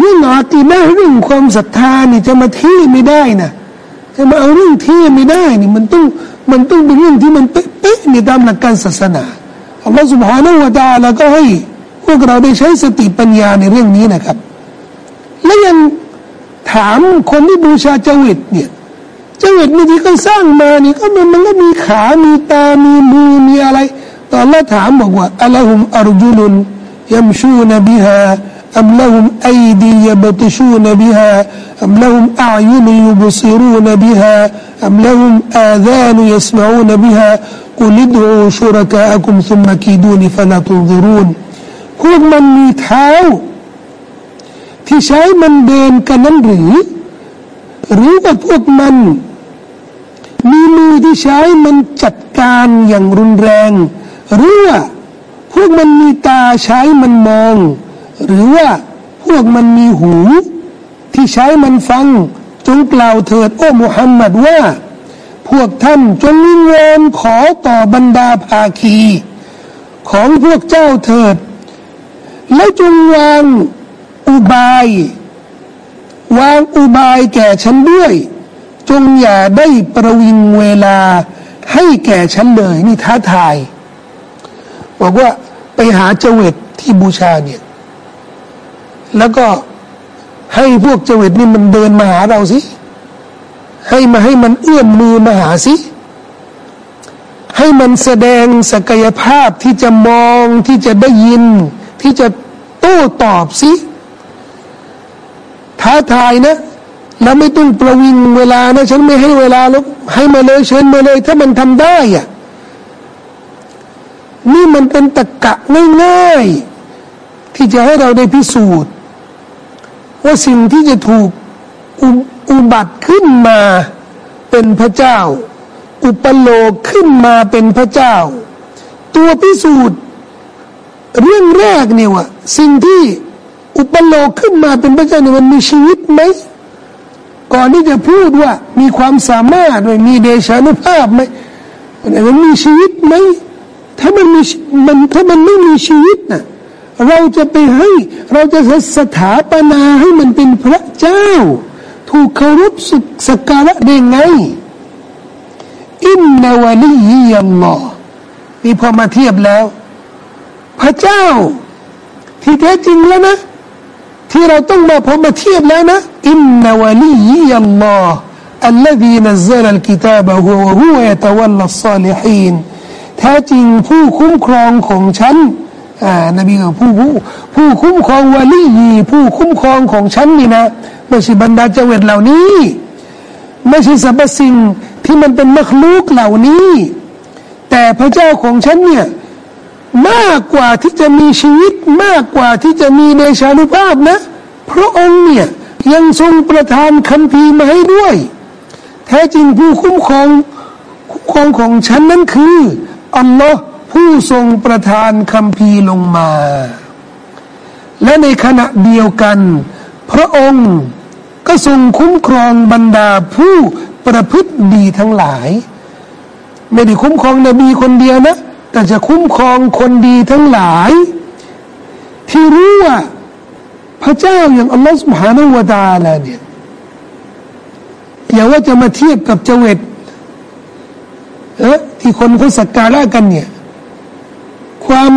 เรื่องอาตีได้เรื่องความศรัทธานี่จะมาเที่ไม่ได้นะจะมาเอาเรื่องเที่ไม่ได้นี่มันต้องมันต้องเป็นเรื่องที่มันเป๊ะๆในตามหลักการศาสนาอัลลอฮฺสุบฮานาอูตาแล้วก็ให้พวกเราได้ใช้สติปัญญาในเรื่องนี้นะครับ และยังถามคนที่บูชาเจวิตเนี่ยเจวิตนี่ที่เขาสร้างมานี่ก็มันมันก็มีขามีตามีมือมีอะไร ตอนแรกถามบอกว่าอัลลอฮุมอารจุลุนยัมชูนบิฮา أم لهم أيدي يبطشون بها أم لهم أعين يبصرون بها أم لهم آذان يسمعون بها قل ادعوا شركاءكم ثم كيدوني فلا تنظرون พวกมันมีเท้าที่ใช้มันเดินกันนั้นหรือ หรือว่าพวกมัน มีมือที่ใช้มันจัดการอย่างรุนแรงหรือว่าพวกมันมีตาใช้มันมอง หรือว่าพวกมันมีหู ที่ใช้มันฟัง จงกล่าวเถิดโอ้มุฮัมมัดว่า พวกท่านจงวิงวอนขอต่อบรรดาภาคี ของพวกเจ้าเถิด และจงวางอุบาย วางอุบายแก่ฉันด้วย จงอย่าได้ประวิงเวลา ให้แก่ฉันเลยนี่ท้าทาย บอกว่าไปหาเจวิตที่บูชาเนี่ย แล้วก็ให้พวกเจวิตนี่มันเดินมาหาเราสิ ให้มาให้มันเอื้อมมือมาหาสิ ให้มันแสดงศักยภาพที่จะมองที่จะได้ยิน ที่จะโต้ตอบสิ ท้าทายนะ แล้วไม่ต้องประวิงเวลานะ ฉันไม่ให้เวลาแล้วให้มาเลยเชิญมาเลย ถ้ามันทำได้อะนี่มันเป็นตะกะง่ายๆที่จะให้เราได้พิสูจน์ ว่าสิ่งที่จะถูกอุบัติขึ้นมาเป็นพระเจ้า อุปโลกขึ้นมาเป็นพระเจ้า ตัวพิสูจน์ เรื่องแรกเนี่ยว่าสิ่งที่อุปโลกขึ้นมาเป็นพระเจ้าเนี่ยมันมีชีวิตไหมก่อนที่จะพูดว่ามีความสามารถมีเดชานุภาพไหมมันมีชีวิตไหมถ้ามันมีมันถ้ามันไม่มีชีวิตน่ะ เราจะไปให้เราจะสถาปนาให้มันเป็นพระเจ้า ถูกเคารพสักการะได้ไงอินนาวลียัลลอฮ์นี่พอมาเทียบแล้ว พระเจ้า ที่แท้จริงแล้วนะที่เราต้องมาพอมาเทียบแล้วนะอินนาวลียัลลอฮ์ الذي نزل الكتاب هو وهو يتولى الصالحين แท้จริงผู้คุ้มครองของฉันอ่า นบีกับผู้ผู้ผู้คุ้มครองวาลีผู้คุ้มครองของฉันนี่นะไม่ใช่บรรดาเจวิตเหล่านี้ ไม่ใช่สรรพสิ่งที่มันเป็นมัคลูกเหล่านี้ แต่พระเจ้าของฉันเนี่ยมากกว่าที่จะมีชีวิตมากกว่าที่จะมีเดชานุภาพนะ พระองค์เนี่ยยังทรงประทานคำพีมาให้ด้วย แท้จริงผู้คุ้มครองคุ้มครองของฉันนั้นคืออัลลอฮ์ ผู้ทรงประทานคำพีลงมา และในขณะเดียวกัน พระองค์ก็ทรงคุ้มครองบรรดาผู้ประพฤติดีทั้งหลาย ไม่ได้คุ้มครองนบีคนเดียวนะ แต่จะคุ้มครองคนดีทั้งหลาย ที่รู้ว่าพระเจ้าอย่างอัลลอฮฺสุบฮานาวะตาลาเนี่ยอย่าว่าจะมาเทียบกับเจวิตเออที่คนเขาสักการะกันเนี่ย ความ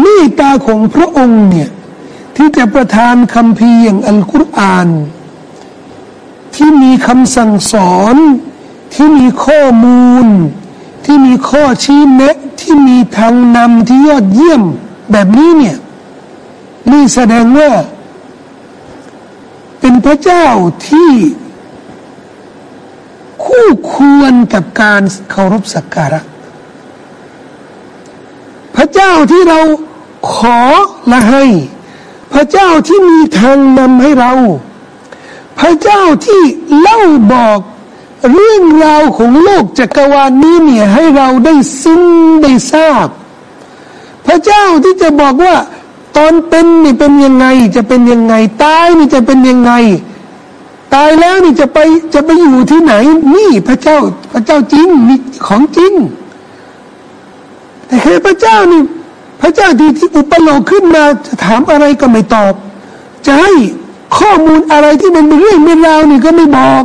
เมตตาของพระองค์เนี่ยที่จะประทานคำพีอย่างอัลกุรอาน ที่มีคำสั่งสอน ที่มีข้อมูล ที่มีข้อชี้แนะที่มีทางนำที่ยอดเยี่ยมแบบนี้เนี่ยนี่แสดงว่า เป็นพระเจ้าที่ คู่ควรกับการเคารพสักการะ พระเจ้าที่เราขอและให้ พระเจ้าที่มีทางนำให้เรา พระเจ้าที่เล่าบอกเรื่องราวของโลกจักรวาลนี้เนี่ยให้เราได้ซึ้งได้ทราบ พระเจ้าที่จะบอกว่า ตอนเป็นนี่เป็นยังไง จะเป็นยังไงตายนี่จะเป็นยังไง ตายแล้วนี่จะไปจะไปอยู่ที่ไหน นี่พระเจ้าพระเจ้าจริงนี่ของจริง แต่แค่พระเจ้านี่พระเจ้าที่ที่อุปโลกขึ้นมาจะถามอะไรก็ไม่ตอบ จะให้ข้อมูลอะไรที่มันเป็นเรื่องเป็นราวนี่ก็ไม่บอก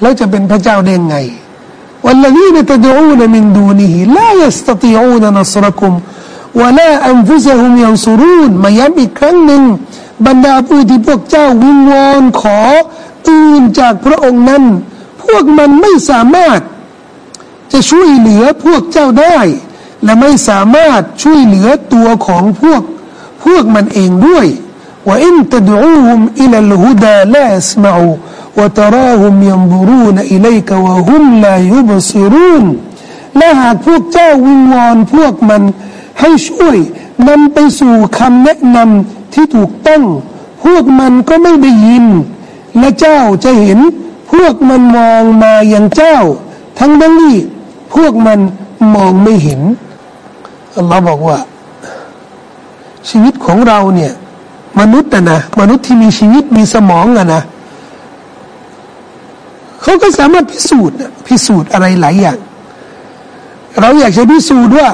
แล้วจะเป็นพระเจ้าได้ไงวันนี้เนตดูนมินดูนีลายัสตติอูนนัสรคุมวะลาอันฟุซะฮุมยันซูรุนมาย้ำอีกครั้งหนึ่งบรรดาผู้ที่พวกเจ้าวิงวอนขออื่นจากพระองค์นั้น พวกมันไม่สามารถ จะช่วยเหลือพวกเจ้าได้ และไม่สามารถช่วยเหลือตัวของพวก พวกมันเองด้วยว่าอินตะดูมอิลัลฮุดาลาสมาอูว่าตราหุมยัมบุรูนอิเลกวะฮุมลายุบซิรูนและหากพวกเจ้าวิงวอนพวกมันให้ช่วยนำไปสู่คำแนะนำที่ถูกต้อง พวกมันก็ไม่ได้ยิน และเจ้าจะเห็น พวกมันมองมาอย่างเจ้า ทั้งดังนี้พวกมันมองไม่เห็น อัลลอฮ์บอกว่า ชีวิตของเราเนี่ย มนุษย์นะนะมนุษย์ที่มีชีวิตมีสมองอะนะเขาก็สามารถพิสูจน์พิสูจน์อะไรหลายอย่าง เราอยากจะพิสูจน์ว่า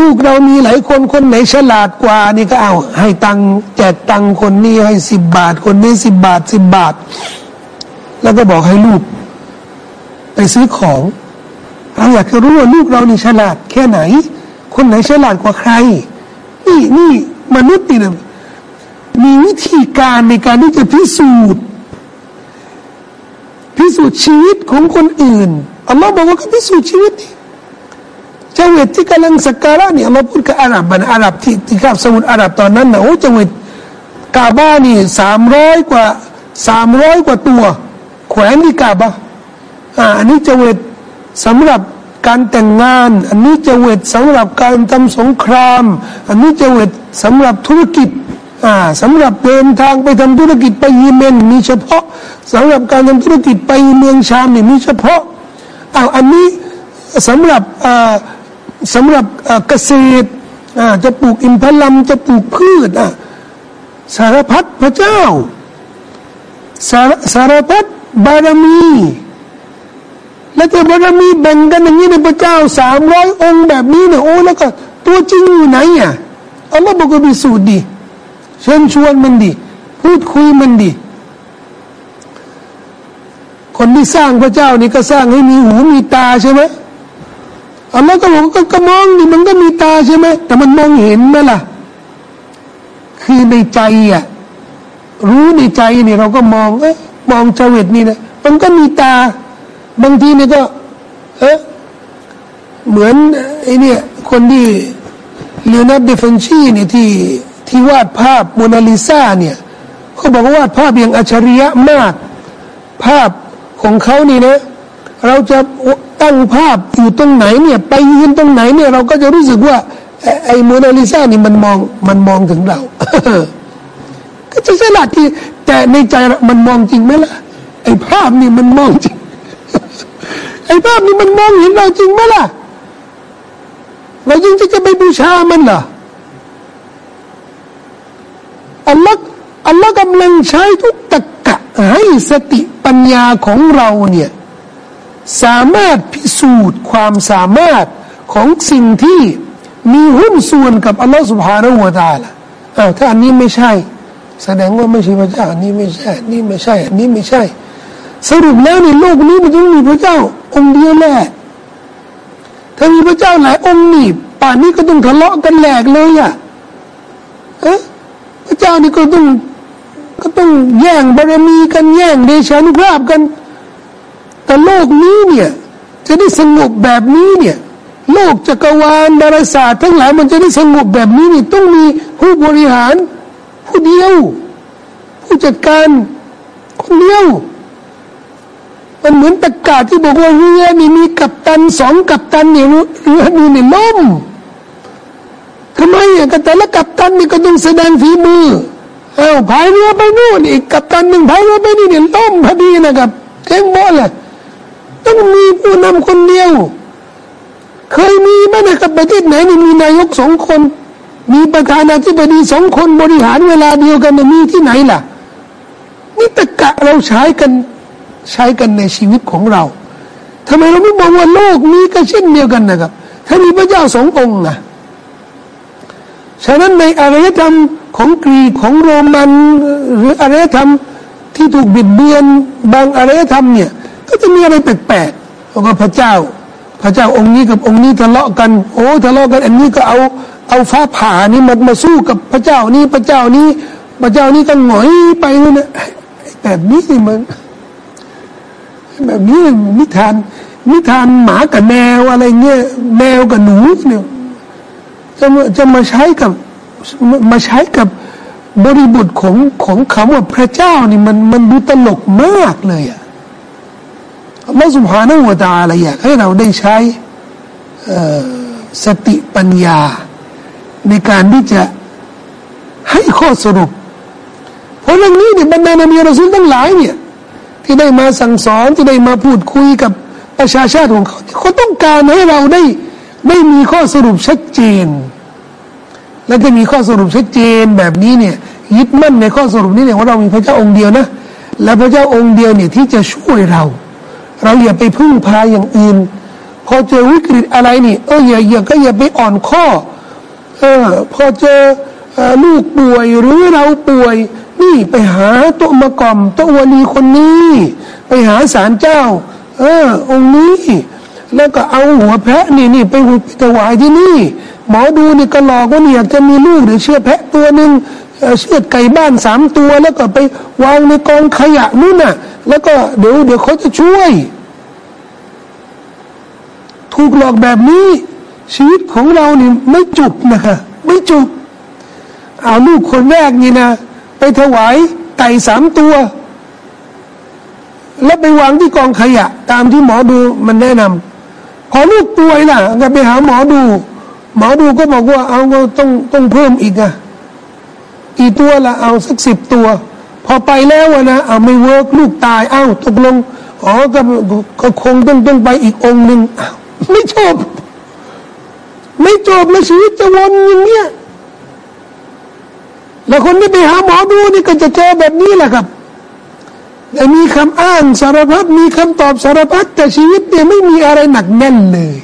ลูกเรามีหลายคนคนไหนฉลาดกว่า นี่ก็เอา ให้ตังแจกตังคนนี้ให้สิบบาท คนนี้สิบบาทสิบบาท แล้วก็บอกให้ลูก ไปซื้อของเราอยากจะรู้ว่าลูกเรานี่ฉลาดแค่ไหน คนไหนฉลาดกว่าใคร นี่นี่มนุษย์นี่นะมีวิธีการในการที่จะพิสูจน์ พิสูจน์ชีวิตของคนอื่นอัลลอฮ์บอกว่าก็พิสูจน์ชีวิตเจวิตที่กำลังสักการะเนี่ยอัลลอฮ์พูดกับอาหรับบันอาหรับที่ที่ข้าบสมุทรอาหรับตอนนั้นนะโอ้เจวิตกาบ้านี่สามร้อยกว่าสามร้อยกว่าตัว แขวนที่กาบะอ่าอันนี้เจวิตสำหรับ การแต่งงาน อันนี้จะเวิตสำหรับการทำสงคราม อันนี้จะเวิตสำหรับธุรกิจอ่าสำหรับเดินทางไปทำธุรกิจไปยีเมนมีเฉพาะสำหรับการทำธุรกิจไปเมืองชามนี่มีเฉพาะอ้าวอันนี้สำหรับอ่าสำหรับเกษตรอ่าจะปลูกอินทผลัมจะปลูกพืชอะสารพัดพระเจ้าสารสารพัดบารมี แล้วจะบอกว่ามีแบ่งกันอย่างนี้ในพระเจ้าสามร้อยองค์แบบนี้เนี่ยโอ้แล้วก็ตัวจริงอยู่ไหนอะอัลลอฮ์บอกว่ามีสูตรดีเชิญชวนมันดี พูดคุยมันดี คนที่สร้างพระเจ้านี่ก็สร้างให้มีหูมีตาใช่ไหมอัลลอฮ์ก็บอกก็ก็มองนี่มันก็มีตาใช่ไหมแต่มันมองเห็นไหมล่ะ คือในใจอะรู้ในใจนี่เราก็มองเอ๊ะมองเจวิตนี่นะมันก็มีตา บางทีเนี่ยก็ เอ๊ะเหมือนไอ้นี่คนที่เลโอนาร์ดเดฟนชีเนี่ยที่ที่วาดภาพโมนาลิซาเนี่ยเขาบอกว่าวาดภาพอย่างอัจฉริยะมาก ภาพของเขานี่นะ เราจะตั้งภาพอยู่ตรงไหนเนี่ยไปยืนตรงไหนเนี่ยเราก็จะรู้สึกว่าไอ้โมนาลิซานี่มันมองมันมองถึงเราก็จะฉลาดที่แต่ในใจมันมองจริงไหมล่ะไอ้ภาพนี่มันมองจริง ไอ้ภาพนี่มันมองเห็นเราจริงไหมล่ะ เราจริงจะไปบูชามันเหรออัลลอฮ์อัลลอฮ์กำลังใช้ทุกตะกะให้สติปัญญาของเราเนี่ยสามารถพิสูจน์ความสามารถของสิ่งที่มีหุ้นส่วนกับอัลลอฮ์สุบฮานาหัวตาละอ้าวถ้าอันนี้ไม่ใช่ แสดงว่าไม่ใช่พระเจ้าอันนี้ไม่ใช่นนี้ไม่ใช่อันนี้ไม่ใช่ สรุปแล้วในโลกนี้มันต้องมีพระเจ้า องค์เดียวแหละถ้ามีพระเจ้าหลายองค์นี่ป่านนี้ก็ต้องทะเลาะกันแหลกเลยอะเอ๊ะพระเจ้านี่ก็ต้องก็ต้องแย่งบารมีกันแย่งเดชานุภาพกัน แต่โลกนี้เนี่ยจะได้สงบแบบนี้เนี่ยโลกจักรวาลดาราศาสตร์ทั้งหลายมันจะได้สงบแบบนี้นี่ต้องมีผู้บริหาร ผู้เดียว ผู้จัดการคนเดียว มันเหมือนตะกาที่บอกว่าเรือนี่มีกัปตันสองกัปตันเนี่ยเรือนี่เนี่ยล่มทำไมอะก็แต่ละกัปตันนี่ก็ต้องแสดงฝีมือเอ้าพายเรือไปนู่นอีกกัปตันหนึ่งพายเรือไปนี่เนี่ยล่มพอดีนะครับเจ๊งบ่เลยต้องมีผู้นำคนเดียว เคยมีไหมนะครับประเทศไหนนี่มีนายกสองคน มีประธานาธิบดีสองคนบริหารเวลาเดียวกันมีที่ไหนล่ะนี่ตะกะเราใช้กัน ใช้กันในชีวิตของเราทำไมเราไม่มองว่าโลกนี้ก็เช่นเดียวกันนะครับถ้ามีพระเจ้าสององค์นะฉะนั้นในอารยธรรมของกรีกของโรมันหรืออารยธรรมที่ถูกบิดเบือนบางอารยธรรมเนี่ย ก็จะมีอะไรแปลกๆแล้วก็พระเจ้า พระเจ้าองค์นี้กับองค์นี้ทะเลาะกัน โอ้ทะเลาะกัน อันนี้ก็เอาเอาฟ้าผ่านี่มามาสู้กับพระเจ้านี้พระเจ้านี้ พระเจ้านี้ก็หงอยไปนู่นนะแบบนี้มัน แบบนี้นิทาน นิทานหมากับแมวอะไรเงี้ยแมวกับหนูเนี่ยจะมาจะมาใช้กับมาใช้กับบริบทของของคำว่าพระเจ้านี่มันมันดูตลกมากเลยอะอัลลอฮฺสุบฮานาหัวตาอะไรอยากให้เราได้ใช้สติปัญญา ในการที่จะให้ข้อสรุป เพราะเรื่องนี้เนี่ยบรรดานบีรอซูลทั้งหลายเนี่ย ที่ได้มาสั่งสอนที่ได้มาพูดคุยกับประชาชาติของเขาเขาต้องการให้เราได้ได้มีข้อสรุปชัดเจน และจะมีข้อสรุปชัดเจนแบบนี้เนี่ยยึดมั่นในข้อสรุปนี้เนี่ยว่าเรามีพระเจ้าองค์เดียวนะ และพระเจ้าองค์เดียวเนี่ยที่จะช่วยเรา เราอย่าไปพึ่งพาอย่างอื่น พอเจอวิกฤตอะไรนี่เอออย่าอย่าก็อย่าไปอ่อนข้อเออพอเจอลูกป่วยหรือเราป่วย นี่ไปหาตัวมากรมตัววลีคนนี้ ไปหาศาลเจ้า เออ องค์นี้ แล้วก็เอาหัวแพะนี่นี่ไปถวายที่นี่ หมอดูนี่ก็หลอกว่าเนี่ยจะมีลูกหรือเชื่อแพะตัวหนึ่งเชือดไก่บ้านสามตัวแล้วก็ไปวางในกองขยะนู่นน่ะ แล้วก็เดี๋ยวเดี๋ยวเขาจะช่วย ถูกหลอกแบบนี้ ชีวิตของเรานี่ไม่จบนะคะไม่จบเอาลูกคนแรกนี่นะ ไปถวายไก่สามตัว แล้วไปวางที่กองขยะ ตามที่หมอดูมันแนะนำพอลูกป่วยล่ะก็ไปหาหมอดู หมอดูก็บอกว่าเอาก็ต้องต้องเพิ่มอีกอะกี่ตัวละเอาสักสิบตัว พอไปแล้วนะเอาไม่เวิร์กลูกตายเอ้าตกลงอ๋อก็ก็คงต้องต้องไปอีกองค์หนึ่งไม่จบไม่จบแล้วชีวิตจะวนอย่างเงี้ย แล้วคนที่ไปหาหมอดูนี่ก็จะเจอแบบนี้แหละครับแต่มีคำอ้างสารพัดมีคำตอบสารพัดแต่ชีวิตเนี่ยไม่มีอะไรหนักแน่นเลย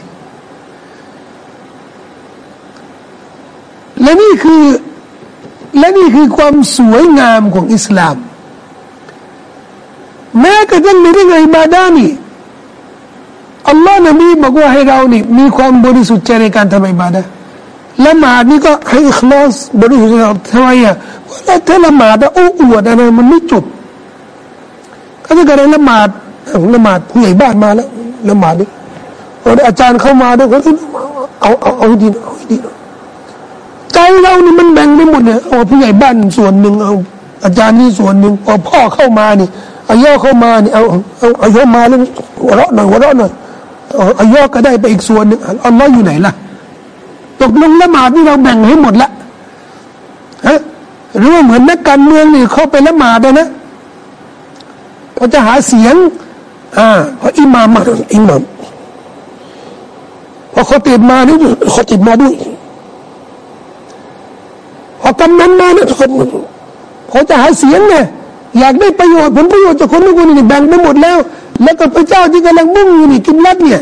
และนี่คือและนี่คือความสวยงามของอิสลาม แม้กระทั่งในเรื่องอิบาดานี่อัลลอฮ์นบีบอกว่าให้เรานี่มีความบริสุทธิ์ใจในการทำอิบาดา ละหมาดนี่ก็ให้คลอสบริสุทธิ์ทำไมอะว่าถ้าละหมาดโอ้อวดอะไรมันไม่จบก็ถ้าเกิดละหมาดละหมาดผู้ใหญ่บ้านมาแล้วละหมาดนี่อาจารย์เข้ามาด้วยเขาเอาเอาเอาดีเอาดีใจเรานี่มันแบ่งไปหมดเนี่ยเอาผู้ใหญ่บ้านส่วนหนึ่งเอาอาจารย์นี่ส่วนหนึ่งพอาพ่อเข้ามานี่อาย่อเข้ามานี่เอาเอาอาย่อมาแล้วหัวเราะหน่อยหัวเราะหน่อยอาย่อก็ได้ไปอีกส่วนหนึ่งอัลลอฮ์อยู่ไหนล่ะ ตกลงละหมาดนี่เราแบ่งให้หมดละฮะหรือว่าเหมือนนักการเมืองนี่เขาไปละหมาดนะเขาจะหาเสียงอ่าพออิหมามมาอิหมามพอเขาติดมานี่เขาติดมาด้วยพอกำนันมาเนี่ยคนเขาจะหาเสียงเนี่ยอยากได้ประโยชน์ผลประโยชน์จากคนทุกคนนี่แบ่งไปหมดแล้ว แล้วก็พระเจ้าที่กำลังมุ่งอยู่นี่กินลัดเนี่ย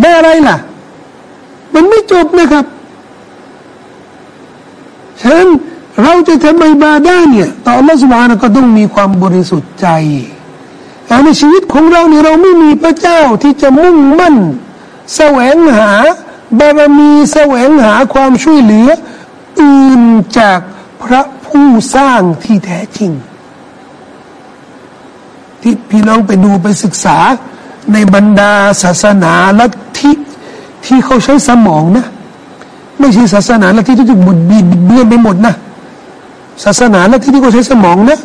ได้อะไรล่ะ มันไม่จบนะครับฉะนั้นเราจะทำไมบาได้เนี่ยต่ออัลลอฮฺสุบานก็ต้องมีความบริสุทธิ์ใจในชีวิตของเราเนี่ยเราไม่มีพระเจ้าที่จะมุ่งมั่น แสวงหาบารมีแสวงหาความช่วยเหลือ อื่นจากพระผู้สร้างที่แท้จริง ที่พี่น้องไปดูไปศึกษาในบรรดาศาสนาลัทธิ ที่เขาใช้สมองนะ ไม่ใช่ศาสนาลัทธิที่ถูกบุดบีบเบือนไปหมดนะ ศาสนาลัทธิที่เขาใช้สมองนะ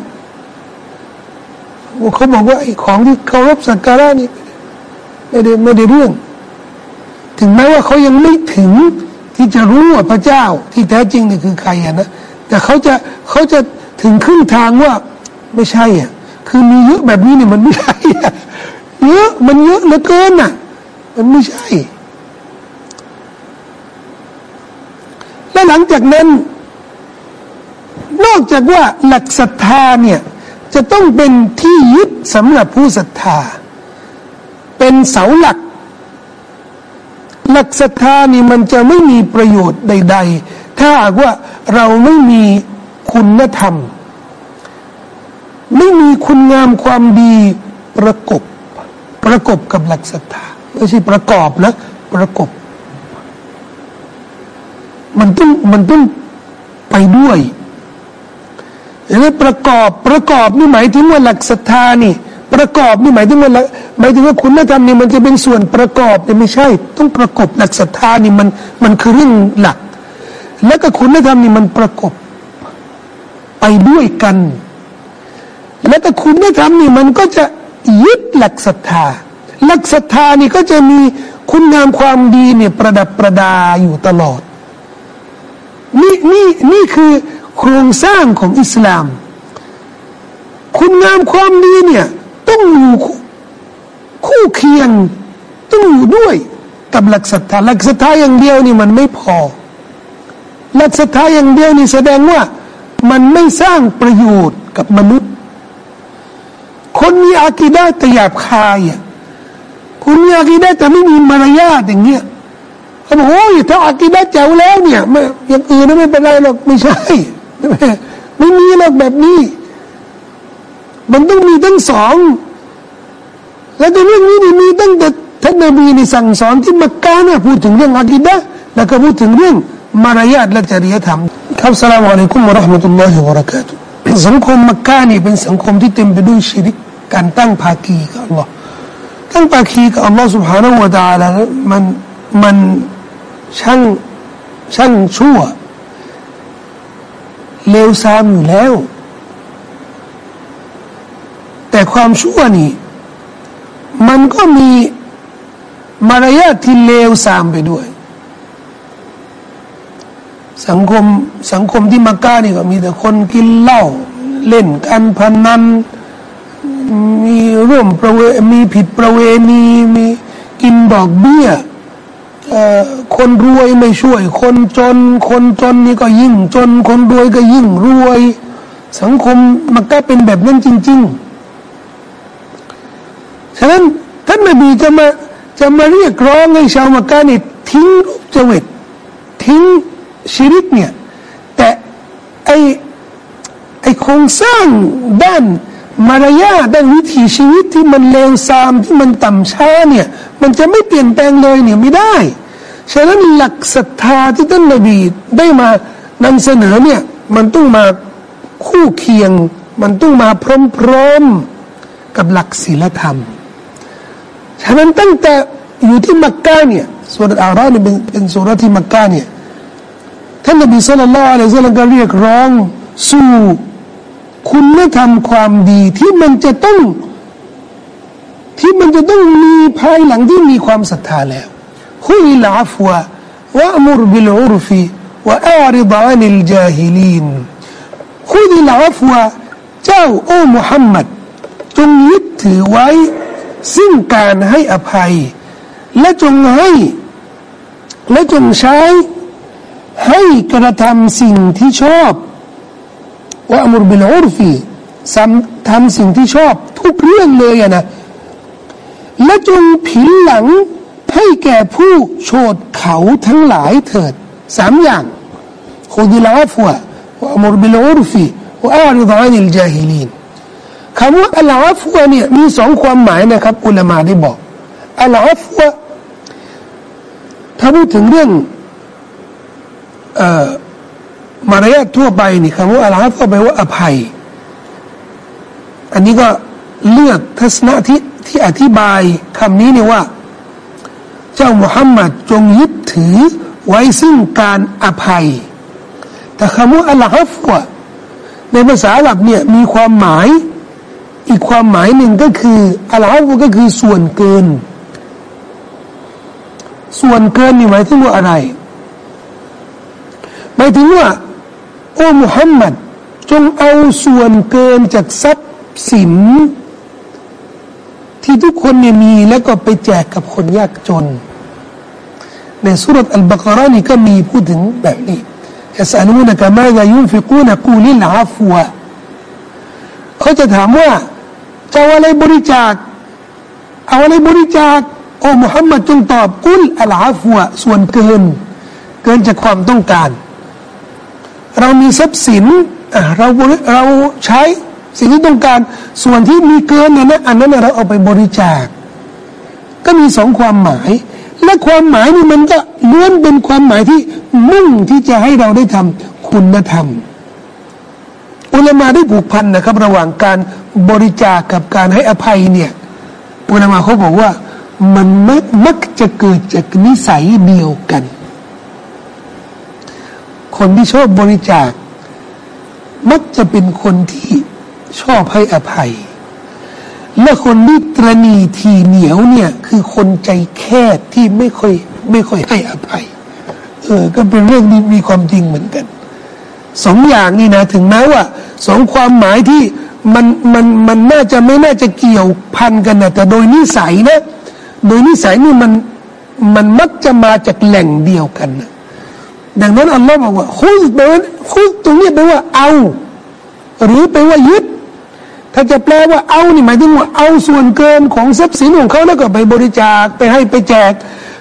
เขาบอกว่าไอ้ของที่เคารพสักการะนี่ไม่ได้ไม่ได้เรื่อง ถึงแม้ว่าเขายังไม่ถึงที่จะรู้ว่าพระเจ้าที่แท้จริงนี่คือใครอะนะแต่เขาจะเขาจะถึงขึ้นทางว่าไม่ใช่อะคือมีเยอะแบบนี้เนี่ยมันไม่ใช่อะเยอะมันเยอะเหลือเกินอะ มันไม่ใช่ และหลังจากนั้น นอกจากว่าหลักศรัทธาเนี่ยจะต้องเป็นที่ยึดสำหรับผู้ศรัทธา เป็นเสาหลัก หลักศรัทธานี่มันจะไม่มีประโยชน์ใด ๆ ถ้าหากว่าเราไม่มีคุณธรรม ไม่มีคุณงามความดีประกบประกบกับหลักศรัทธาไม่ใช่ประกอบนะประกบ มันต้องมันต้องไปด้วยอย่างนี้ประกอบประกอบนี่หมายถึงว่าหลักศรัทธานี่ ประกอบนี่หมายถึงว่าหมายถึงว่าคุณธรรมนี่มันจะเป็นส่วนประกอบแต่ไม่ใช่ ต้องประกอบหลักศรัทธานี่มันมันคือเรื่องหลัก แล้วก็คุณธรรมนี่มันประกอบไปด้วยกัน แล้วก็คุณธรรมนี่มันก็จะยึดหลักศรัทธา หลักศรัทธานี่ก็จะมีคุณงามความดีเนี่ยประดับประดาอยู่ตลอด นี่นี่นี่คือโครงสร้างของอิสลาม คุณงามความดีเนี่ยต้องอยู่คู่เคียงต้องอยู่ด้วยกับหลักศรัทธาหลักศรัทธาอย่างเดียวนี่มันไม่พอ หลักศรัทธาอย่างเดียวนี่แสดงว่ามันไม่สร้างประโยชน์กับมนุษย์ คนมีอากีดาแต่หยาบคายอะคนมีอากีดาแต่ไม่มีมารยาทอย่างเงี้ย เขาบอกโอ้ยถ้าอากีดาเจ้าแล้วเนี่ยไม่อย่างอื่นไม่เป็นไรหรอกไม่ใช่ ไม่มีหรอกแบบนี้ มันต้องมีทั้งสอง แล้วในเรื่องนี้นี่มีตั้งแต่ท่านนบีนี่สั่งสอนที่มักกะเนี่ยพูดถึงเรื่องอากีดะแล้วก็พูดถึงเรื่องมารยาทและจริยธรรมครับสลามอะลัยกุมวะราะห์มะตุลลอฮิวะบะเราะกาตุสังคมมักกะนี่เป็นสังคมที่เต็มไปด้วยชีริกการตั้งภาคีกับอัลลอฮ์ตั้งภาคีกับอัลลอฮ์ سبحانه และ تعالى มันมัน ช่างช่างชั่ว เลวทรามอยู่แล้ว แต่ความชั่วนี่ มันก็มีมารยาทที่เลวทรามไปด้วย สังคมสังคมที่มักกะนี่ก็มีแต่คนกินเหล้าเล่นกันพนันมีร่วมประเวมีผิดประเวณีมีกินดอกเบี้ย คนรวยไม่ช่วย คนจน คนจนนี่ก็ยิ่งจน คนรวยก็ยิ่งรวย สังคมมันก็เป็นแบบนั้นจริง ๆ ฉะนั้นท่านนบีจะมาจะมาเรียกร้องให้ชาวมักกะนี่ทิ้งรูปจวิตทิ้งชีริกเนี่ย แต่ไอไอโครงสร้างด้าน มารยาทด้านวิถีชีวิตที่มันเลวทรามที่มันต่ำช้าเนี่ยมันจะไม่เปลี่ยนแปลงเลยเนี่ยไม่ได้ฉะนั้นหลักศรัทธาที่ท่านนบีได้มานำเสนอเนี่ยมันต้องมาคู่เคียง มันต้องมาพร้อมๆกับหลักศีลธรรม ฉะนั้นตั้งแต่อยู่ที่มักกะเนี่ยสุรอาราเนี่ยเป็นเป็นสุรที่มักกะเนี่ยท่านนบีสุลต่านละอัลลอฮฺก็เรียกร้องสู่ คุณธรรมความดีที่มันจะต้อง ที่มันจะต้องมีภายหลังที่มีความศรัทธาแล้วคุยลาฟวะวะมุรบิลอุรฟีวะอาริดานิลจาฮิลีนคุยลาฟวะเจ้าโอ้มุฮัมมัดจงยึดถือไว้ ซึ่งการให้อภัย และจงให้ และจงใช้ ให้กระทำสิ่งที่ชอบ ว่าอมุรบิลอุรฟีทำสิ่งที่ชอบทุกเรื่องเลยนะ และจงผินหลังให้แก่ผู้โฉดเขาทั้งหลายเถิดสามอย่างขุดิลาฟวว่าอมุรบิลอุรฟีว่าอาริดานิลจาฮิลีนคำว่าอัลอาฟวเนี่ยมีสองความหมายนะครับ อุลามาได้บอกอัลอาฟวถ้าพูดถึงเรื่องเอ่อ มารยาททั่วไปนี่คำว่าอัลลอฮ์ก็แปลว่าอภัย อันนี้ก็เลือกทัศนะที่ที่อธิบายคำนี้เนี่ยว่า เจ้ามุฮัมมัดจงยึดถือไว้ซึ่งการอภัย แต่คำว่าอัลลอฮ์ในภาษาหลับเนี่ยมีความหมาย อีกความหมายหนึ่งก็คืออัลลอฮ์ก็คือส่วนเกิน ส่วนเกินนี่หมายถึงว่าอะไรหมายถึงว่า โอ้มุฮัมมัดจงเอาส่วนเกินจากทรัพย์สิน ที่ทุกคนเนี่ยมีแล้วก็ไปแจกกับคนยากจน ในซูเราะฮ์อัลบะกอเราะฮ์นี่ก็มีพูดถึงแบบนี้يسألونك ماذا ينفقون قل العفوเขาจะถามว่าจะเอาอะไรบริจาคเอาอะไรบริจาคโอ้มุฮัมมัดจงตอบقل العفوส่วนเกิน เกินจากความต้องการ เรามีทรัพย์สินเราเราใช้สิ่งที่ต้องการส่วนที่มีเกินนะนะอันนั้นเราเอาไปบริจาค ก็มีสองความหมาย และความหมายนี่มันก็ล้วนเป็นความหมายที่มุ่งที่จะให้เราได้ทำคุณธรรม อุลามาได้ผูกพันนะครับ ระหว่างการบริจาคกับการให้อภัยเนี่ยอุลามาเขาบอกว่ามันมักมักจะเกิดจากนิสัยเดียวกัน คนที่ชอบบริจาค มักจะเป็นคนที่ชอบให้อภัย และคนที่ตรณีทีเหนียวเนี่ย คือคนใจแคบที่ไม่ค่อยไม่ค่อยให้อภัย เออ ก็เป็นเรื่องที่มีความจริงเหมือนกันสองอย่างนี่นะถึงแม้ว่าสองความหมายที่มันมันมันน่าจะไม่น่าจะเกี่ยวพันกันนะแต่โดยนิสัยนะ โดยนิสัยนี่มันมันมักจะมาจากแหล่งเดียวกันนะ ดังนั้นอัลลอฮ์บอกว่าคุสแปลว่าคุสตรงนี้แปลว่าเอา หรือแปลว่ายึด ถ้าจะแปลว่าเอานี่หมายถึงว่าเอาส่วนเกินของทรัพย์สินของเขาแล้วก็ไปบริจาคไปให้ไปแจก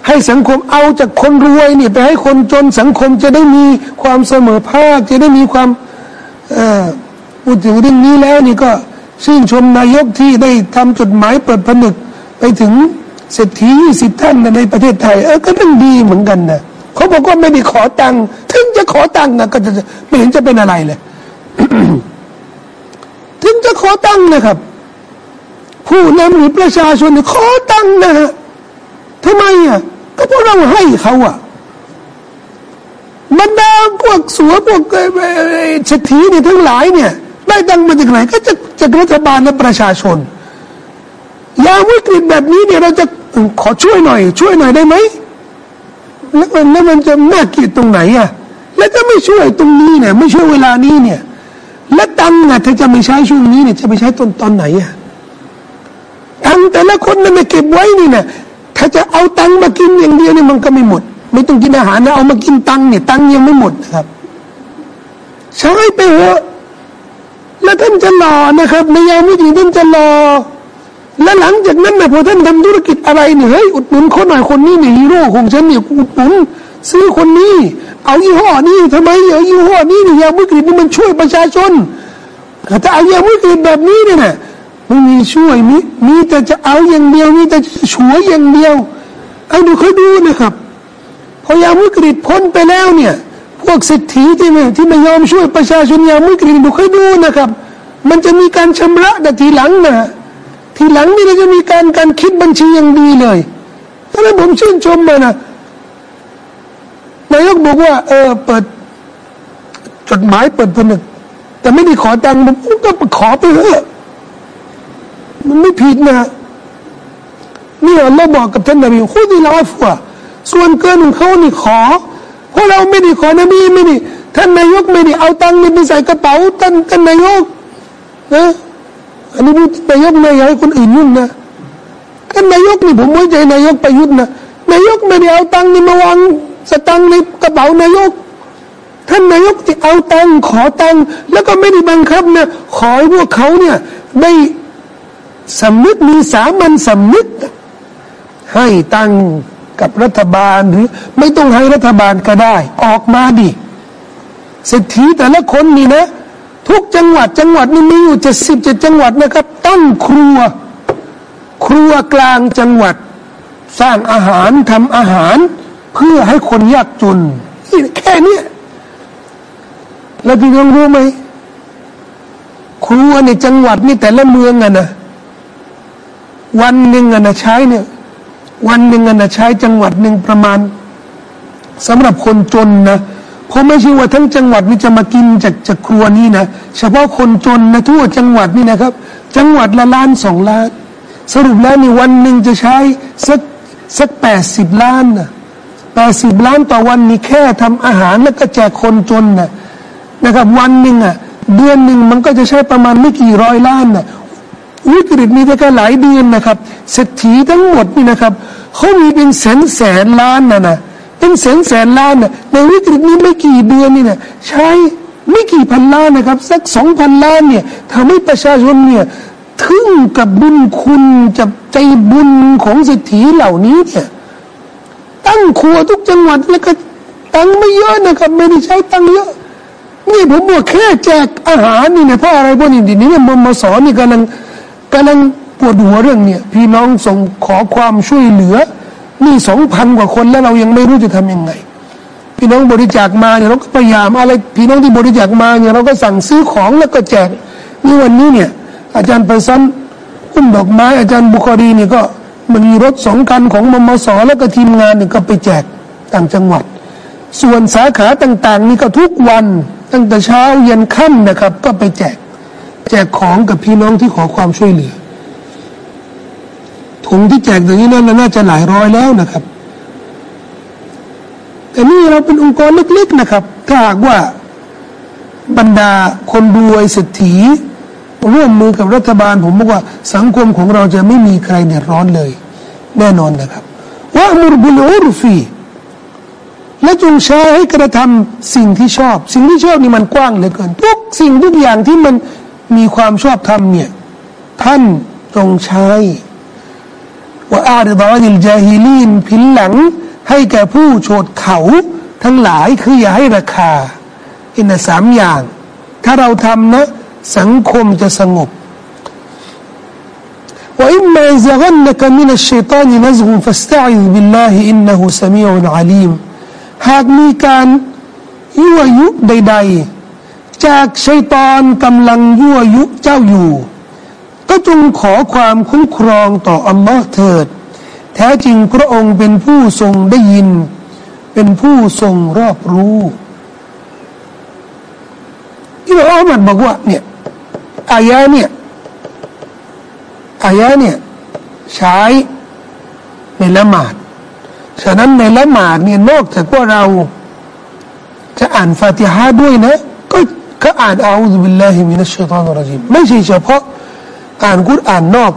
ให้สังคมเอาจากคนรวยนี่ไปให้คนจนสังคมจะได้มีความเสมอภาค จะได้มีความพูดถึงเรื่องนี้แล้วนี่ก็ชื่นชมนายกที่ได้ทำจดหมายเปิดผนึกไปถึงเศรษฐียี่สิบท่านในประเทศไทยเออก็เรื่องดีเหมือนกันนะ เขาบอกว่าไม่ได้ขอตังค์ถึงจะขอตังค์นะก็จะไม่เห็นจะเป็นอะไรเลย ถึงจะขอตังค์นะครับ ผู้นำหรือประชาชนขอตังค์นะฮะทำไมอะก็เพราะเราให้เขาอะบรรดาพวกสัวพวกเศรษฐีเนี่ยทั้งหลายเนี่ยได้ตังมาจากไหนก็จากจากรัฐบาลและประชาชนยามวิกฤตแบบนี้เนี่ยเราจะขอช่วยหน่อย ช่วยหน่อยได้ไหม แล้วมันแล้วมันจะน่าเกลียดตรงไหนอะแล้วจะไม่ช่วยตรงนี้เนี่ย ไม่ช่วยเวลานี้เนี่ย และตังค์อะถ้าจะไม่ใช้ช่วงนี้เนี่ยจะไปใช้ตอนตอนไหนอะตังแต่ละคนเนี่ยไม่เก็บไว้นี่นะถ้าจะเอาตังค์มากินอย่างเดียวเนี่ยมันก็ไม่หมด ไม่ต้องกินอาหารนะเอามากินตังค์เนี่ยตังค์ยังไม่หมดนะครับใช้ไปเถอะแล้วท่านจะรอนะครับในยามวิกฤตท่านจะรอ และหลังจากนั้นนะพอท่านทำธุรกิจอะไรเนี่ยเฮ้ยอุดหนุนคนหน่อยคนนี้เนี่ยฮีโร่ของฉันเนี่ยอุดหนุนซื้อคนนี้ เอายี่ห้อนี้ทำไมเอายี่ห้อนี้เนี่ยยามวิกฤตนี่มันช่วยประชาชนถ้าเอายาวิกฤตแบบนี้เนี่ยนะไม่มีช่วยมีมีแต่จะเอาอย่างเดียวมีแต่จะช่วยอย่างเดียวเอาดูค่อยดูนะครับพอยามวิกฤตพ้นไปแล้วเนี่ย พวกเศรษฐีที่ไม่ที่ไม่ยอมช่วยประชาชนยามวิกฤตดูค่อยดูนะครับ มันจะมีการชำระแต่ทีหลังนะ ทีหลังนี่เราจะมีการการคิดบัญชีอย่างดีเลยเพราะนั้นผมชื่นชมมานะนายกบอกว่า เออเปิด จดหมายเปิดผนึกแต่ไม่ได้ขอตังค์ผมก็ขอไปเถอะมันไม่ผิดนะนี่เราบอกกับท่านนบีคุดีลาฟัวส่วนเกินของเขานี่ขอเพราะเราไม่ได้ขอนบีไม่ได้ท่านนายกไม่ได้เอาตังค์ไปใส่กระเป๋าท่านท่านนายกนะ อันนี้พูดนายกไม่อยากให้คนอื่นยุ่งนะก็นายกนี่ผมไว้ใจนายกประยุทธ์นะนายกไม่ได้เอาตังค์นี่มาวางสตังค์ในกระเป๋านายก ท่านนายกที่เอาตังค์ขอตังค์แล้วก็ไม่ได้บังคับนะขอให้พวกเขาเนี่ยได้สำนึกมีสามัญสำนึก ให้ตังค์กับรัฐบาลหรือ ไม่ต้องให้รัฐบาลก็ได้ ออกมาดิเศรษฐีแต่ละคนนี่นะ ทุกจังหวัดจังหวัดนี้มีอยู่เจ็ดสิบเจ็ดจังหวัดนะครับตั้งครัว ครัวกลางจังหวัด สร้างอาหารทำอาหาร เพื่อให้คนยากจนแค่นี้แล้วพี่น้องรู้ไหมครัวในจังหวัดนี่แต่ละเมืองอะนะวันหนึ่งอะนะใช้เนี่ย วันหนึ่งอะนะใช้จังหวัดหนึ่งประมาณสำหรับคนจนนะ เพราะไม่ใช่ว่าทั้งจังหวัดนี่จะมากินจากจากครัวนี้นะ เฉพาะคนจนนะทั่วจังหวัดนี่นะครับ จังหวัดละล้านสองล้าน สรุปแล้วนี่วันหนึ่งจะใช้สักสักแปดสิบล้านนะแปดสิบล้านต่อวันนี่แค่ทำอาหารแล้วก็แจกคนจนนะนะครับวันหนึ่งอะเดือนหนึ่งมันก็จะใช้ประมาณไม่กี่ร้อยล้านนะวิกฤตนี้ได้ก็หลายเดือนนะครับเศรษฐีทั้งหมดนี่นะครับเขามีเป็นแสนแสนล้านนะนะ เป็นแสนแสนล้านน่ะในวิกฤตนี้ไม่กี่เดือนนี่นะใช้ไม่กี่พันล้านนะครับ สักสองพันล้านเนี่ยทำให้ประชาชนเนี่ยทึ่งกับบุญคุณจับใจบุญของเศรษฐีเหล่านี้เนี่ยตั้งครัวทุกจังหวัดแล้วก็ตังไม่เยอะนะครับ ไม่ได้ใช้ตังเยอะนี่ผมบอกแค่แจกอาหารนี่นะเพราะอะไรพวกนี้ดีนี้มมสอนนี่กำลังกำลังปวดหัวเรื่องเนี่ยพี่น้องส่งขอความช่วยเหลือ นี่สองพันกว่าคนแล้วเรายังไม่รู้จะทํำยังไง พี่น้องบริจาคมาเนี่ยเราก็พยายามอะไรพี่น้องที่บริจาคมาเนี่ยเราก็สั่งซื้อของแล้วก็แจกนี่วันนี้เนี่ย อาจารย์ไปซ้ำอุ้มดอกไม้อาจารย์บุคอรีเนี่ยก็มันมีรถสองคันของมมสแล้วก็ทีมงานเนี่ยก็ไปแจกต่างจังหวัด ส่วนสาขาต่าง ๆ นี่ก็ทุกวันตั้งแต่เช้าเย็นค่ำนะครับ ก็ไปแจก แจกของกับพี่น้องที่ขอความช่วยเหลือ ถุงที่แจกอย่างนี้นั่นน่าจะหลายร้อยแล้วนะครับ แต่นี่เราเป็นองค์กรเล็กๆนะครับ ถ้าหากว่าบรรดาคนรวยเศรษฐีร่วมมือกับรัฐบาล ผมบอกว่าสังคมของเราจะไม่มีใครเดือดร้อนเลย แน่นอนนะครับว่ามุรบุลอุรฟีและจงใช้ให้กระทำสิ่งที่ชอบ สิ่งที่ชอบนี่มันกว้างเหลือเกินทุกสิ่งทุกอย่างที่มันมีความชอบธรรมเนี่ย ท่านจงใช้ ว่าอาริดานิลจาฮิลีนผินหลัง ให้แก่ผู้โฉดเขาทั้งหลายคืออย่าให้ราคาอินสามอย่าง ถ้าเราทำนะ สังคมจะสงบوإما ينزغنك من الشيطان نزغ فاستعذ بالله إنه سميع عليمหากมีการยั่วยุใด ๆ จากชัยตอนกำลังยั่วยุเจ้าอยู่ ก็จงขอความคุ้มครองต่ออัลลอฮ์เถิด แท้จริงพระองค์เป็นผู้ทรงได้ยิน เป็นผู้ทรงรอบรู้อิบราฮิมบอกว่าเนี่ยอายะเนี่ยอายะเนี่ยใช้ในละหมาด ฉะนั้นในละหมาดเนี่ยนอกจากว่าเรา จะอ่านฟาติฮะด้วยนะ ก็ก็อ่านอาอุบิลลาฮิมินัชชัยตานรจิมไม่ใช่เฉพาะ อ่านกุรอ่านนอก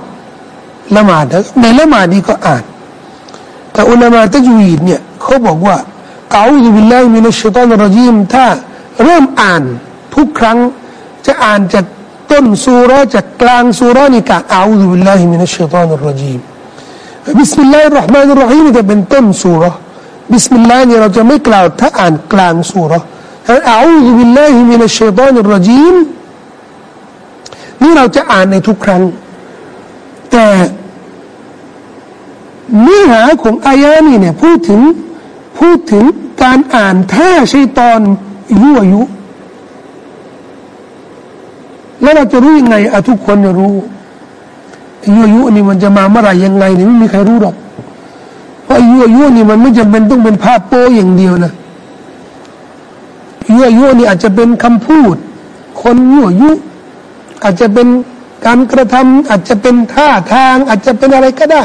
ละหมาดในละหมาดนี่ก็อ่าน แต่อุลามะตะจวีดเนี่ยเขาบอกว่าأعوذ بالله من الشيطان الرجيم ถ้าเริ่มอ่านทุกครั้งจะอ่านจากต้นซูเรจากกลางซูเราะฮ์นี่กะอาอุบิลลาฮิมินัชชัยตานรจิมบิสมิลลาฮิรราะห์มานิรราะฮีมจะเป็นต้นสุรบิสมิลลาห์นี่เราจะไม่กล่าวถ้าอ่านกลางซูเราะฮ์ أعوذ بالله من الشيطان الرجيم นี่เราจะอ่านในทุกครั้ง แต่เนื้อหาของอายะนี้เนี่ยพูดถึงพูดถึงการอ่านแท้ชัยตอนยั่วยุ แล้วเราจะรู้ยังไงอะทุกคนจะรู้ยั่วยุนี่มันจะมาเมื่อไหร่ยังไงเนี่ยไม่มีใครรู้หรอกเพราะยั่วยุนี่มันไม่จำเป็นต้องเป็นภาพโป้อย่างเดียวนะยั่วยุนี่อาจจะเป็นคำพูด คนยั่วยุ อาจจะเป็นการกระทำอาจจะเป็นท่าทาง อาจจะเป็นอะไรก็ได้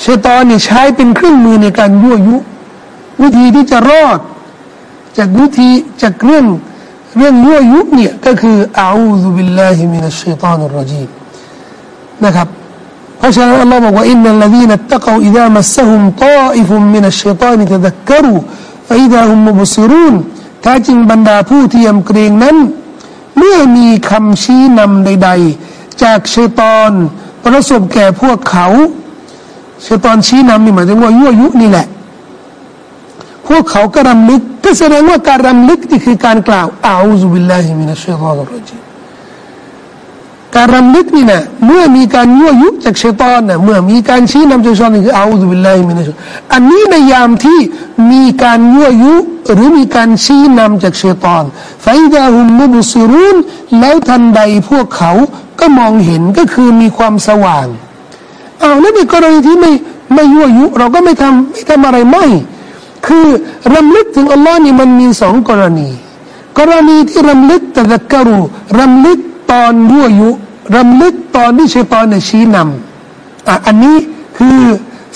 เชตอนนี่ใช้เป็นเครื่องมือในการยั่วยุ วิธีที่จะรอด จากวิธีจากเรื่องเรื่องยั่วยุเนี่ยก็คือأعوذ بالله من الشيطان الرجيمนะครับเพราะฉะนั้นอัลลอฮ์บอกว่าإن الذين اتقوا إذا مسهم طائف من الشيطان تذكروا فإذا هم مبصرونแท้จริงบรรดาผู้ที่ยำเกรงนั้น เมื่อมีคำชี้นำใด ๆ จากชัยตอนประสบแก่พวกเขาชัยตอนชี้นำนี่หมายถึงว่ายั่วยุนี่แหละ พวกเขาก็รำลึกก็แสดงว่าการรำลึกนี่คือการกล่าวأعوذ بالله من الشيطان الرجيم การรำลึกนี่นะเมื่อมีการยั่วยุจากเชตอนนะเมื่อมีการชี้นำจากชัยตอนนี่คือأعوذ بالله منอันนี้ในยามที่มีการยั่วยุหรือมีการชี้นำจากเชตอนไฟดาฮุมมุบซิรุนแล้วทันใดพวกเขาก็มองเห็นก็คือมีความสว่างอ้าวแล้วในกรณีที่ไม่ไม่ยั่วยุ เราก็ไม่ทำไม่ทำอะไรไม่คือรำลึกถึงอัลลอฮ์นี่มันมีสองกรณี กรณีที่รำลึกตะตะกรูรำลึก ตอนยั่วยุรำลึกตอนที่ชัยตอนเนี่ยชี้นำอะอันนี้คือ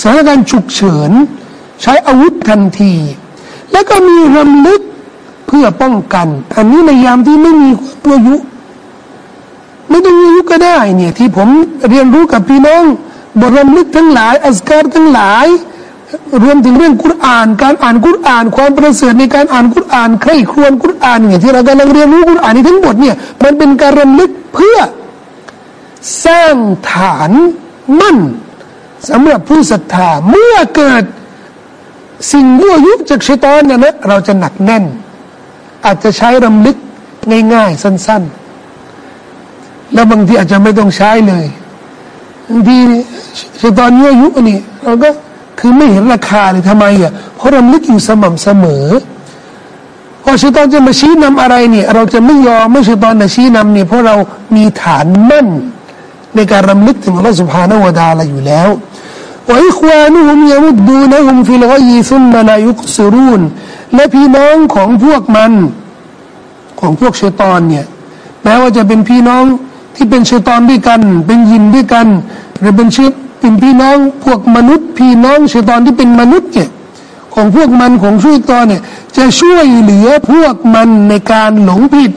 สถานการณ์ฉุกเฉิน ใช้อาวุธทันที แล้วก็มีรำลึกเพื่อป้องกัน อันนี้ในยามที่ไม่มียั่วยุ ไม่ต้องยุก็ได้เนี่ยที่ผมเรียนรู้กับพี่น้องบทรำลึกทั้งหลายอัสการทั้งหลาย รวมถึงเรื่องกุรอาน การอ่านกุรอาน ความประเสริฐในการอ่านกุรอานใครครวญกุรอานเนี่ยที่เรากำลังเรียนรู้กุรอานนี้ทั้งหมดเนี่ยมันเป็นการรำลึกเพื่อสร้างฐานมั่นสำหรับผู้ศรัทธาเมื่อเกิดสิ่งยั่วยุจากชัยตอนเนี่ยนะเราจะหนักแน่น อาจจะใช้รำลึกง่ายๆสั้น ๆ แล้วบางทีอาจจะไม่ต้องใช้เลยบางทีชัยตอนยั่วยุนี่เราก็ คือไม่เห็นราคาเลยทำไมอะเพราะเราลึกอยู่สม่ำเสมอพอชตอนจะมาชี้นำอะไรเนี่ย เราจะไม่ยอมไม่ชตอนจะชี้นำเนี่ยเพราะเรามีฐานมั่น ในการรำลึกถึงอัลลอฮฺสุบฮานาวดาลอยู่แล้วว่าอิควานุฮุมยามุดดูนะฮุมฟิลกอยีซุนมาลายุกซรูนและพี่น้องของพวกมัน ของพวกชตอนเนี่ยแม้ว่าจะเป็นพี่น้องที่เป็นชตอนด้วยกัน เป็นยินด้วยกัน หรือเป็นชื่ เป็นพี่น้องพวกมนุษย์ พี่น้องชัยตอนที่เป็นมนุษย์เนี่ยของพวกมันของช่วยตอนเนี่ยจะช่วยเหลือพวกมันในการหลงผิด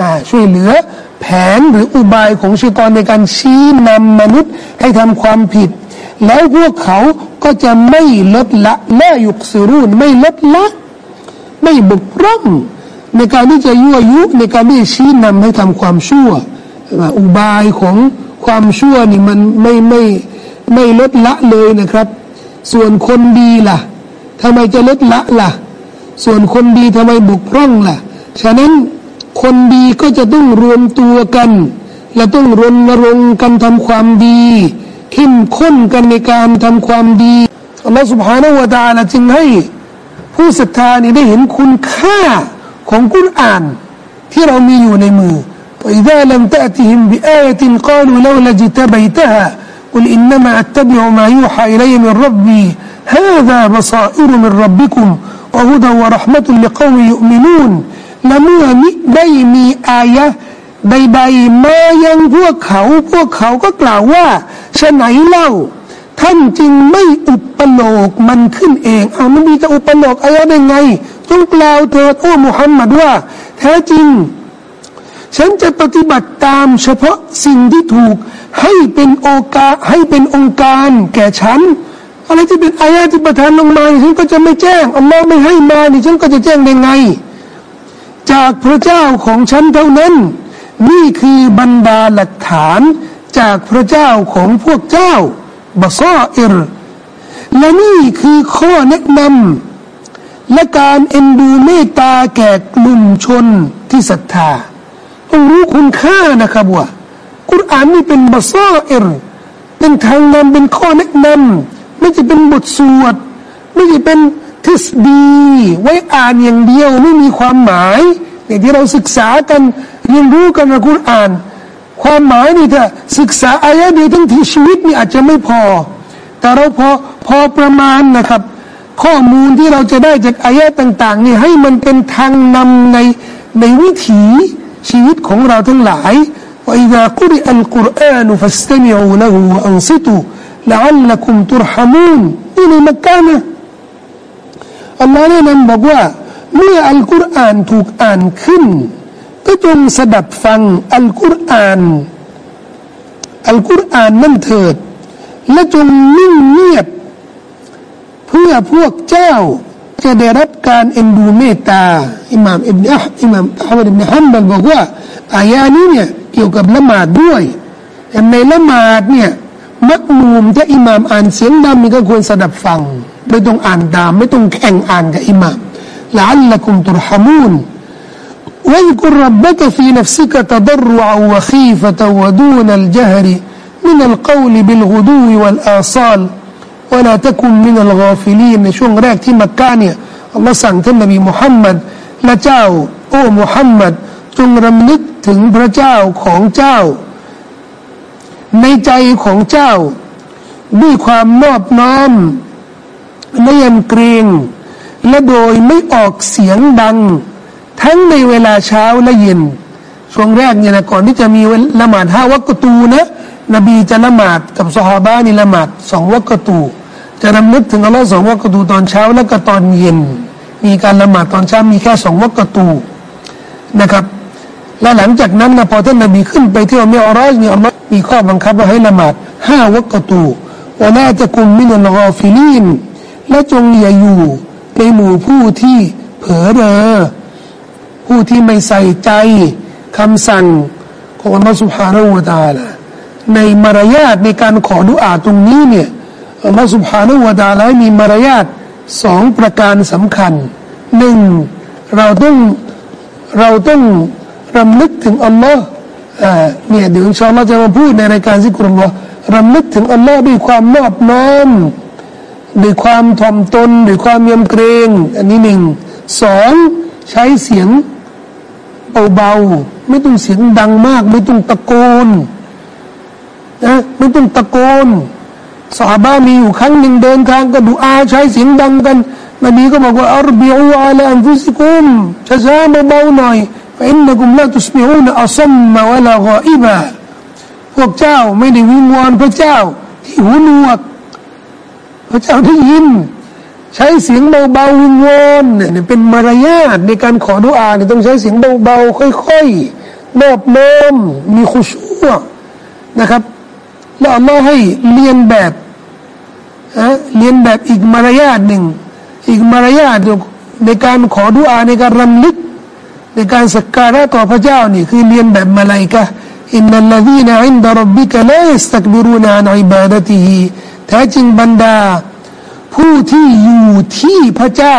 อ่าช่วยเหลือแผนหรืออุบายของชัยตอนในการชี้นำมนุษย์ให้ทำความผิด แล้วพวกเขาก็จะไม่ลดละละยุกสรุนไม่ลดละ ไม่บุกร่องในการที่จะยั่วยุในการที่ชี้นำให้ทำความชั่วอุบายของความชั่วนี่มันไม่ไม่ไม่ ลดละเลยนะครับ ส่วนคนดีล่ะทำไมจะลดละล่ะ ส่วนคนดีทำไมบุกร่องล่ะ ฉะนั้นคนดีก็จะต้องรวมตัวกัน และต้องรณรงค์กันทำความดีเข้มข้นกันในการทำความดีอัลลอฮฺ سبحانه และ تعالى จึงให้ผู้ศรัทธานี่ได้เห็นคุณค่าของกุรอาน ที่เรามีอยู่ในมือ وإذا لم تأتهم بآية قالوا لولا اجتبيتها قل إنما أتبع ما يوحى إلي من ربي هذا بصائر من ربكم وهدى ورحمة لقوم يؤمنون และเมื่อมิได้มีอายะใดๆมายังพวกเขา พวกเขาก็กล่าวว่าฉะไหนเล่า ท่านจึงไม่อุปโลกมันขึ้นเองเอามันมีจะอุปโลกอายะได้ไงจงกล่าวเถิดโอ้มุฮัมมัดว่า แท้จริง ฉันจะปฏิบัติตามเฉพาะสิ่งที่ถูกให้เป็นโอกาให้เป็นองค์การแก่ฉันอะไรที่เป็นอายะที่ประทานลงมาฉันก็จะไม่แจ้งอัลลอฮ์ไม่ให้มานี่ฉันก็จะแจ้งได้ไง จากพระเจ้าของฉันเท่านั้น นี่คือบรรดาหลักฐานจากพระเจ้าของพวกเจ้าบาซออิรและนี่คือข้อแนะนำและการเอ็นดูเมตตาแก่กลุ่มชนที่ศรัทธา ต้องรู้คุณค่านะครับว่ากุรอานนี่เป็นบาซออิรเป็นทางนำเป็นข้อแนะนำไม่จะเป็นบทสวด ไม่จะเป็นทฤษฎีไว้อ่านอย่างเดียวไม่มีความหมายเนี่ยที่เราศึกษากันเรียนรู้กันในกุรอาน ความหมายนี่ถ้าศึกษาอายะเดียวทั้งที่ชีวิตนี่อาจจะไม่พอ แต่เราพอพอประมาณนะครับ ข้อมูลที่เราจะได้จากอายะต่าง ๆ นี่ให้มันเป็นทางนำในในวิถี ชีวิตของเราทั้งหลายว่าอิ ذ ากุริอัลกุรอานุฟัสตมิอูละหูอันซิตุละอัลลักุมตุรฮามูนนี่ในมักกะนะอัลลอฮ์แนะนำบอกว่า เมื่ออัลกุรอานถูกอ่านขึ้น ก็จงสดับฟังอัลกุรอาน อัลกุรอานนั่นเถิด และจงนิ่งเงียบ เพื่อพวกเจ้า จะได้รับการเอ็นดูเมตตา อิหม่ามอิบนาอิหม่ามอัลมัดอิบนาฮัมบัลบอกว่าอายานี้เนี่ยเกี่ยวกับละหมาดด้วยแต่ในละหมาดเนี่ยมักมูมถ้าอิหม่ามอ่านเสียงดังมันก็ควรสดับฟัง ไม่ต้องอ่านตามไม่ต้องแข่งอ่านกับอิหม่ามละอัลละกุมตุรฮามูน واذكر ربك في نفسك تضرعا وخيفة ودون الجهر من القول بالغدو والآصال วลาตะคุมมินัลกอฟิลีนในช่วงแรกที่มักกะเนี่ยอัลลอฮ์สั่งท่านนบีมุฮัมมัดและเจ้า โอ้มุฮัมมัดจงรำลึกถึงพระเจ้าของเจ้า ในใจของเจ้า ด้วยความมอบน้อมและยำเกรงและโดยไม่ออกเสียงดัง ทั้งในเวลาเช้าและเย็น ช่วงแรกเนี่ยนะก่อนที่จะมีละหมาดห้าวักตูนะ นบีจะละหมาดกับสหบ้านี่ละหมาดสองวักตู จะรำลึกถึงอัลลอฮ์สองวักตูตอนเช้าแล้วก็ตอนเย็น มีการละหมาดตอนเช้ามีแค่สองวักตูนะครับ และหลังจากนั้นนะพอท่านนบีขึ้นไปที่อัลลอฮ์รอจเนี่ยอัลลอฮ์มีข้อบังคับว่าให้ละหมาดห้าวักตูว่าน่าจะกุมมินัลกอฟิลีนและจงอย่าอยู่ในหมู่ผู้ที่เผลอเรอผู้ที่ไม่ใส่ใจคำสั่งของอัลลอฮฺสุบฮานาอูตาละในมารยาทในการขอดุอาตรงนี้เนี่ย อัลลอฮฺสุบฮานาอูตาละมีมารยาทสองประการสำคัญหนึ่งเราต้องเราต้องรำลึกถึงอัลลอฮ์เนี่ยเดี๋ยวชอเราจะมาพูดในรายการซิกรุลลอฮ์รำลึกถึงอัลลอฮ์ด้วยความนอบน้อมด้วยความถ่อมตนด้วยความยำเกรง อันนี้หนึ่งสองใช้เสียงเบาๆไม่ต้องเสียงดังมาก ไม่ต้องตะโกนนะไม่ต้องตะโกน สาบามีอยู่ครั้งหนึ่งเดินทางก็ดูอาใช้เสียงดังกันนบีก็บอกว่าอัรบิอูอาลอันฟุสิกุมช้าๆเบาๆหน่อยฟอินนกุมลาตุสมิอูนอัซัมมาวะลากอิบะพวกเจ้าไม่ได้วิงวอนพระเจ้า ที่หูหนวก พระเจ้าได้ยิน ใช้เสียงเบาๆวิงวอนเนี่ยเป็นมารยาทในการขอดุอาเนี่ยต้องใช้เสียงเบาๆค่อยๆนอบน้อมมีขุชัวนะครับ แล้วอัลลอฮ์ให้เรียนแบบ เรียนแบบอีกมารยาทหนึ่ง อีกมารยาทในการขอดุอาในการรำลึก ในการสักการะต่อพระเจ้านี่คือเรียนแบบมาลายกะอินนัลลดีนอินดารบบิกะลายัสตักบิรูนานอิบาดติฮีแท้จริงบรรดา ผู้ที่อยู่ที่พระเจ้า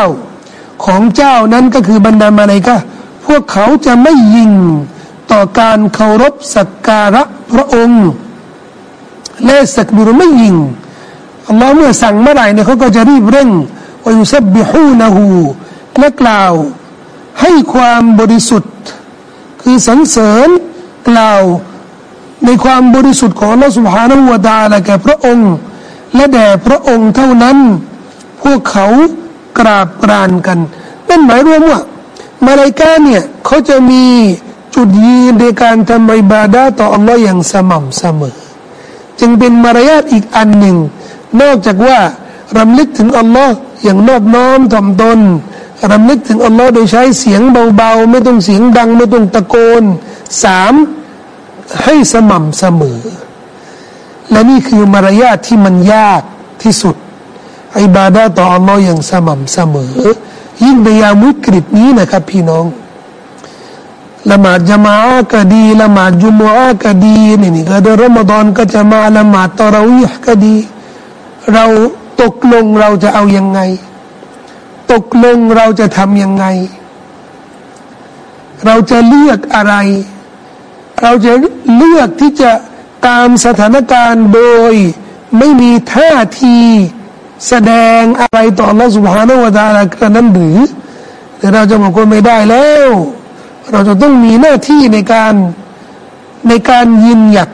ของเจ้านั้นก็คือบรรดามาลายกะพวกเขาจะไม่ยิงต่อการเคารพสักการะพระองค์และสักบิรุไม่ยิง อัลลอฮ์เมื่อสั่งเมื่อไหร่เนี่ยเขาก็จะรีบเร่งวยุสบิฮูนะฮูและกล่าว ให้ความบริสุทธิ์ คือสรรเสริญกล่าวในความบริสุทธิ์ของเราสุภาณวดาและแก่พระองค์ และแด่พระองค์เท่านั้น พวกเขากราบกรานกันนั่นหมายรวมว่ามาลายกาเนี่ยเขาจะมีจุดยืนในการทำอิบาดาต่ออัลลอฮ์อย่างสม่ำเสมอ จึงเป็นมารยาทอีกอันหนึ่ง นอกจากว่ารำลึกถึงอัลลอฮ์อย่างนอบน้อมถ่อมตนรำลึกถึงอัลลอฮ์โดยใช้เสียงเบาๆ ไม่ต้องเสียงดัง ไม่ต้องตะโกนสามให้สม่ำเสมอ และนี่คือมารยาทที่มันยากที่สุดอิบาดาต่ออัลลอฮ์อย่างสม่ำเสมอ ยิ่งในยามวิกฤตนี้นะครับ พี่น้องละหมาดจมาก็ดีละหมาดจุมอาก็ดีนี่นี่ก็เดือนรอมฎอนก็จะมาละหมาดตะราวีห์ก็ดี เราตกลงเราจะเอายังไง ตกลงเราจะทำยังไง เราจะเลือกอะไร เราจะเลือกที่จะตามสถานการณ์โดยไม่มีท่าทีแสดงอะไรต่อละสุภาโนวตาลกระนั้นหรือแต่เราจะบอกว่าไม่ได้แล้ว เราจะต้องมีหน้าที่ในการในการยืนหยัด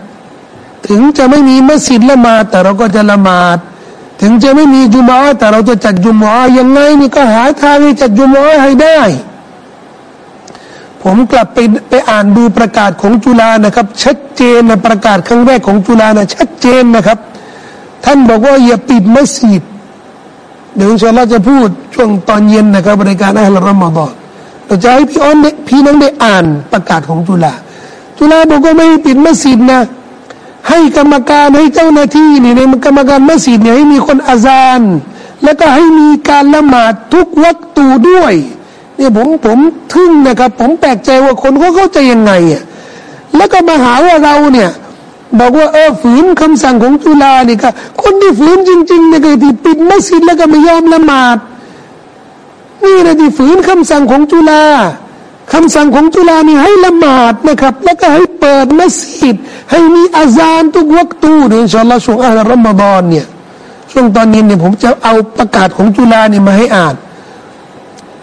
ถึงจะไม่มีมัสยิดละมาแต่เราก็จะละหมาด ถึงจะไม่มีจุมาแต่เราจะจัดจุมายังไงนี่ก็หาทางที่จัดจุมาให้ได้ ผมกลับไปไปอ่านดูประกาศของจุฬานะครับ ชัดเจนนะประกาศครั้งแรกของจุฬานะชัดเจนนะครับ ท่านบอกว่าอย่าปิดมัสยิดเดี๋ยวชาลาจะพูดช่วงตอนเย็นนะครับบริการอัลลอฮ์รอมฎอนเราจะให้พี่อ้อนพี่น้องได้อ่านประกาศของจุฬาจุฬาบอกว่าไม่ปิดมัสยิดนะ ให้กรรมการให้เจ้าหน้าที่นี่ในกรรมการมัสยิดเนี่ยให้มีคนอาจารย์แล้วก็ให้มีการละหมาดทุกวัตตูด้วยเนี่ยผมผมทึ่งนะครับ ผมแปลกใจว่าคนเขาเข้าใจยังไงอะแล้วก็มาหาว่าเราเนี่ยบอกว่าเออฝืนคำสั่งของจุฬานี่ก็คนที่ฝืนจริงๆเนี่ยคือที่ปิดมัสยิดแล้วก็ไม่ยอมละหมาดนี่นะที่ฝืนคำสั่งของจุฬา คำสั่งของจุฬานี่ให้ละหมาดนะครับ แล้วก็ให้เปิดมัสยิดให้มีอาซานทุกวักตูเนี่ยอินชาอัลลอฮ์ช่วงอัลรอมฎอนเนี่ยช่วงตอนนี้เนี่ยผมจะเอาประกาศของจุฬาเนี่ยมาให้อ่าน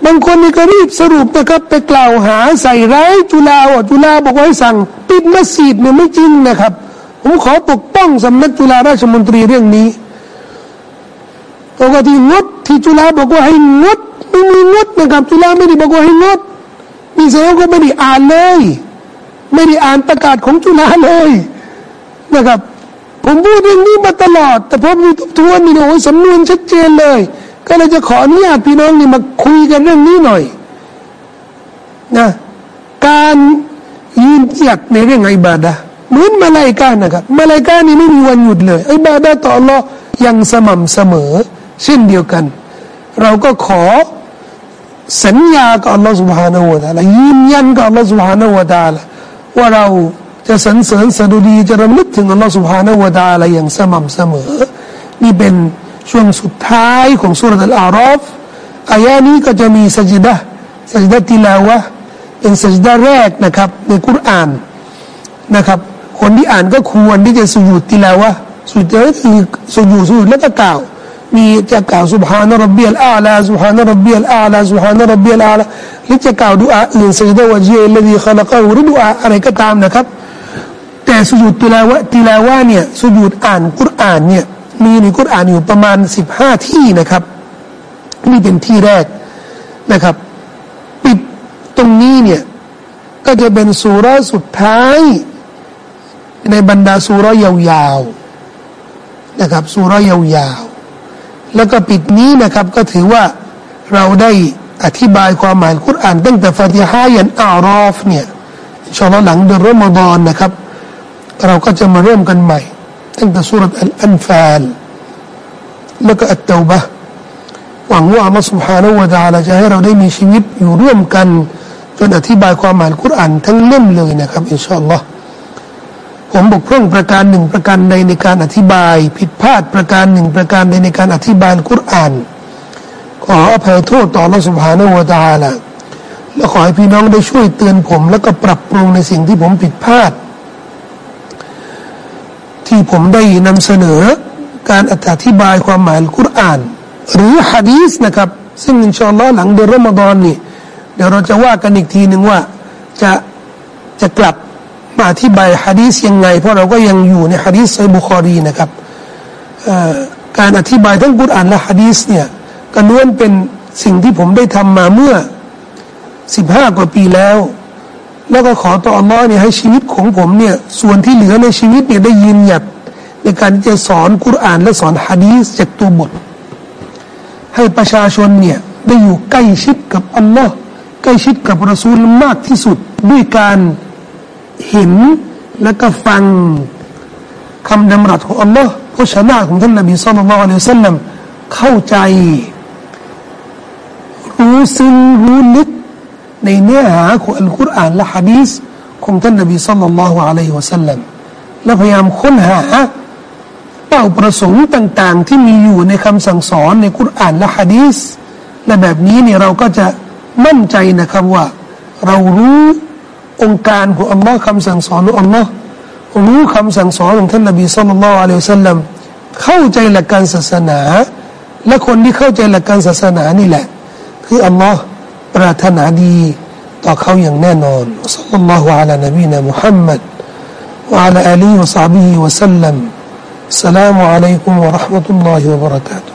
บางคนนี่ก็รีบสรุปนะครับไปกล่าวหาใส่ร้ายจุฬาว่าจุฬาบอกว่าให้สั่ง ปิดมัสยิดเนี่ยไม่จริงนะครับ ผมขอปกป้องสำนักจุฬาราชมนตรีเรื่องนี้ปกติงดที่จุฬาบอกว่าให้งดไม่มีงดนะครับจุฬาไม่ได้บอกว่าให้งด นี่เซลก็ไม่ได้อ่านเลย ไม่ได้อ่านประกาศของจุฬาเลยนะครับ ผมพูดเรื่องนี้มาตลอด แต่พอมีทบทวนนี่โอ้ยสำนวนชัดเจนเลย ก็เลยจะขออนุญาตพี่น้องนี่มาคุยกันเรื่องนี้หน่อยนะการยืนหยัดในเรื่องอิบาดะเหมือนมาลายกานะครับมาลายกานี่ไม่มีวันหยุดเลยอิบาดะต่อรอยังสม่ำเสมอ เช่นเดียวกัน เราก็ขอ สัญญากับอัลลอฮฺ سبحانه และ تعالى ยืนยันกับอัลลอฮฺ سبحانه และ تعالى ว่าเราจะสรรเสริญสดุดีจะรำลึกถึงอัลลอฮฺ سبحانه และ تعالى อย่างสม่ำเสมอ นี่เป็นช่วงสุดท้ายของสุรษอัลอาราฟอายานี้ก็จะมีสัจดะสัจดะติลาวะเป็นสัจดะแรกนะครับ ในคุรานนะครับ คนที่อ่านก็ควรที่จะสุญูดติลาวะสุญูดคือสุญูดสุญูดแล้วก็กล่าว มีจะกล่าวسبحان ربي الأعلى سبحان ربي الأعلى سبحان ربي الأعلىหรือจะกล่าวดุอาอื่นسجد وجهي للذي خلقหรือดุอาอะไรก็ตามนะครับ แต่สุญูดติลาวะติลาวะเนี่ยสุญูดอ่านกุรอานเนี่ยมีในกุรอานอยู่ประมาณสิบห้าที่นะครับ นี่เป็นที่แรกนะครับ ปิดตรงนี้เนี่ยก็จะเป็นสุรสุดท้าย ในบรรดาสุรยาวๆนะครับสุรายาว แล้วก็ปิดนี้นะครับก็ถือว่าเราได้อธิบายความหมายคุรานตั้งแต่ฟาติฮายันอารอฟเนี่ยชอลหลังเดือนรอมฎอนนะครับ เราก็จะมาเริ่มกันใหม่ ตั้งแต่สุรอัลอันฟาล แล้วก็อัตเตาบะหวังว่าอัลลอฮฺ سبحانه และ تعالى จะให้เราได้มีชีวิตอยู่ร่วมกันจนอธิบายความหมายกุรอานทั้งเล่มเลยนะครับอินชาอัลลอฮ์ ผมบกพร่องประการหนึ่งประการใดในการอธิบาย ผิดพลาดประการหนึ่งประการใดในการอธิบายคุราน ขออภัยโทษต่อรัศภานุวตาละและขอให้พี่น้องได้ช่วยเตือนผม แล้วก็ปรับปรุงในสิ่งที่ผมผิดพลาด ที่ผมได้นำเสนอการอธิบายความหมายคุราน หรือฮะดีสนะครับ ซึ่งอินชาอัลลอฮ์หลังเดือนรอมฎอนนี่เดี๋ยวเราจะว่ากันอีกทีหนึ่งว่าจะจะกลับ มาอธิบายฮะดีสยังไง เพราะเราก็ยังอยู่ในฮะดีสไซบุคอรีนะครับการอธิบายทั้งกุรอานและฮะดีสเนี่ยก็ล้วนเป็นสิ่งที่ผมได้ทำมาเมื่อสิบห้ากว่าปีแล้ว แล้วก็ขอต่ออัลลอฮ์เนี่ยให้ชีวิตของผมเนี่ยส่วนที่เหลือในชีวิตเนี่ยได้ยืนหยัดในการที่จะสอนกุรอานและสอนฮะดีสจากตัวบท ให้ประชาชนเนี่ยได้อยู่ใกล้ชิดกับอัลลอฮ์ใกล้ชิดกับรอซูลมากที่สุดด้วยการ เห็นและก็ฟังคำดำรัสของอัลลอฮ์พระชนะของท่านนบีสุลต่านอัลลอฮฺสัลลัมเข้าใจ รู้ซึ้งรู้ลึกในเนื้อหาของอัลกุรอานและฮะดีสของท่านนบีสุลต่านละอัลลอฮฺสัลลัมและพยายามค้นหาเป้าประสงค์ต่าง ๆ ที่มีอยู่ในคำสั่งสอนในคุรานและฮะดีสและแบบนี้เนี่ยเราก็จะมั่นใจนะครับว่า เรารู้ องค์การของอัลลอฮ์คำสั่งสอนของอัลลอฮ์รู้คำสั่งสอนของท่านนบีสุลต่านละอัลลอฮฺสัลลัมเข้าใจหลักการศาสนา และคนที่เข้าใจหลักการศาสนานี่แหละ คืออัลลอฮ์ปรารถนาดี ต่อเขาอย่างแน่นอนสัลลัลลอฮุอะลัยนบีนะมุฮัมมัด وعلى آله وصحبه وسلم السلام عليكم ورحمة الله وبركاته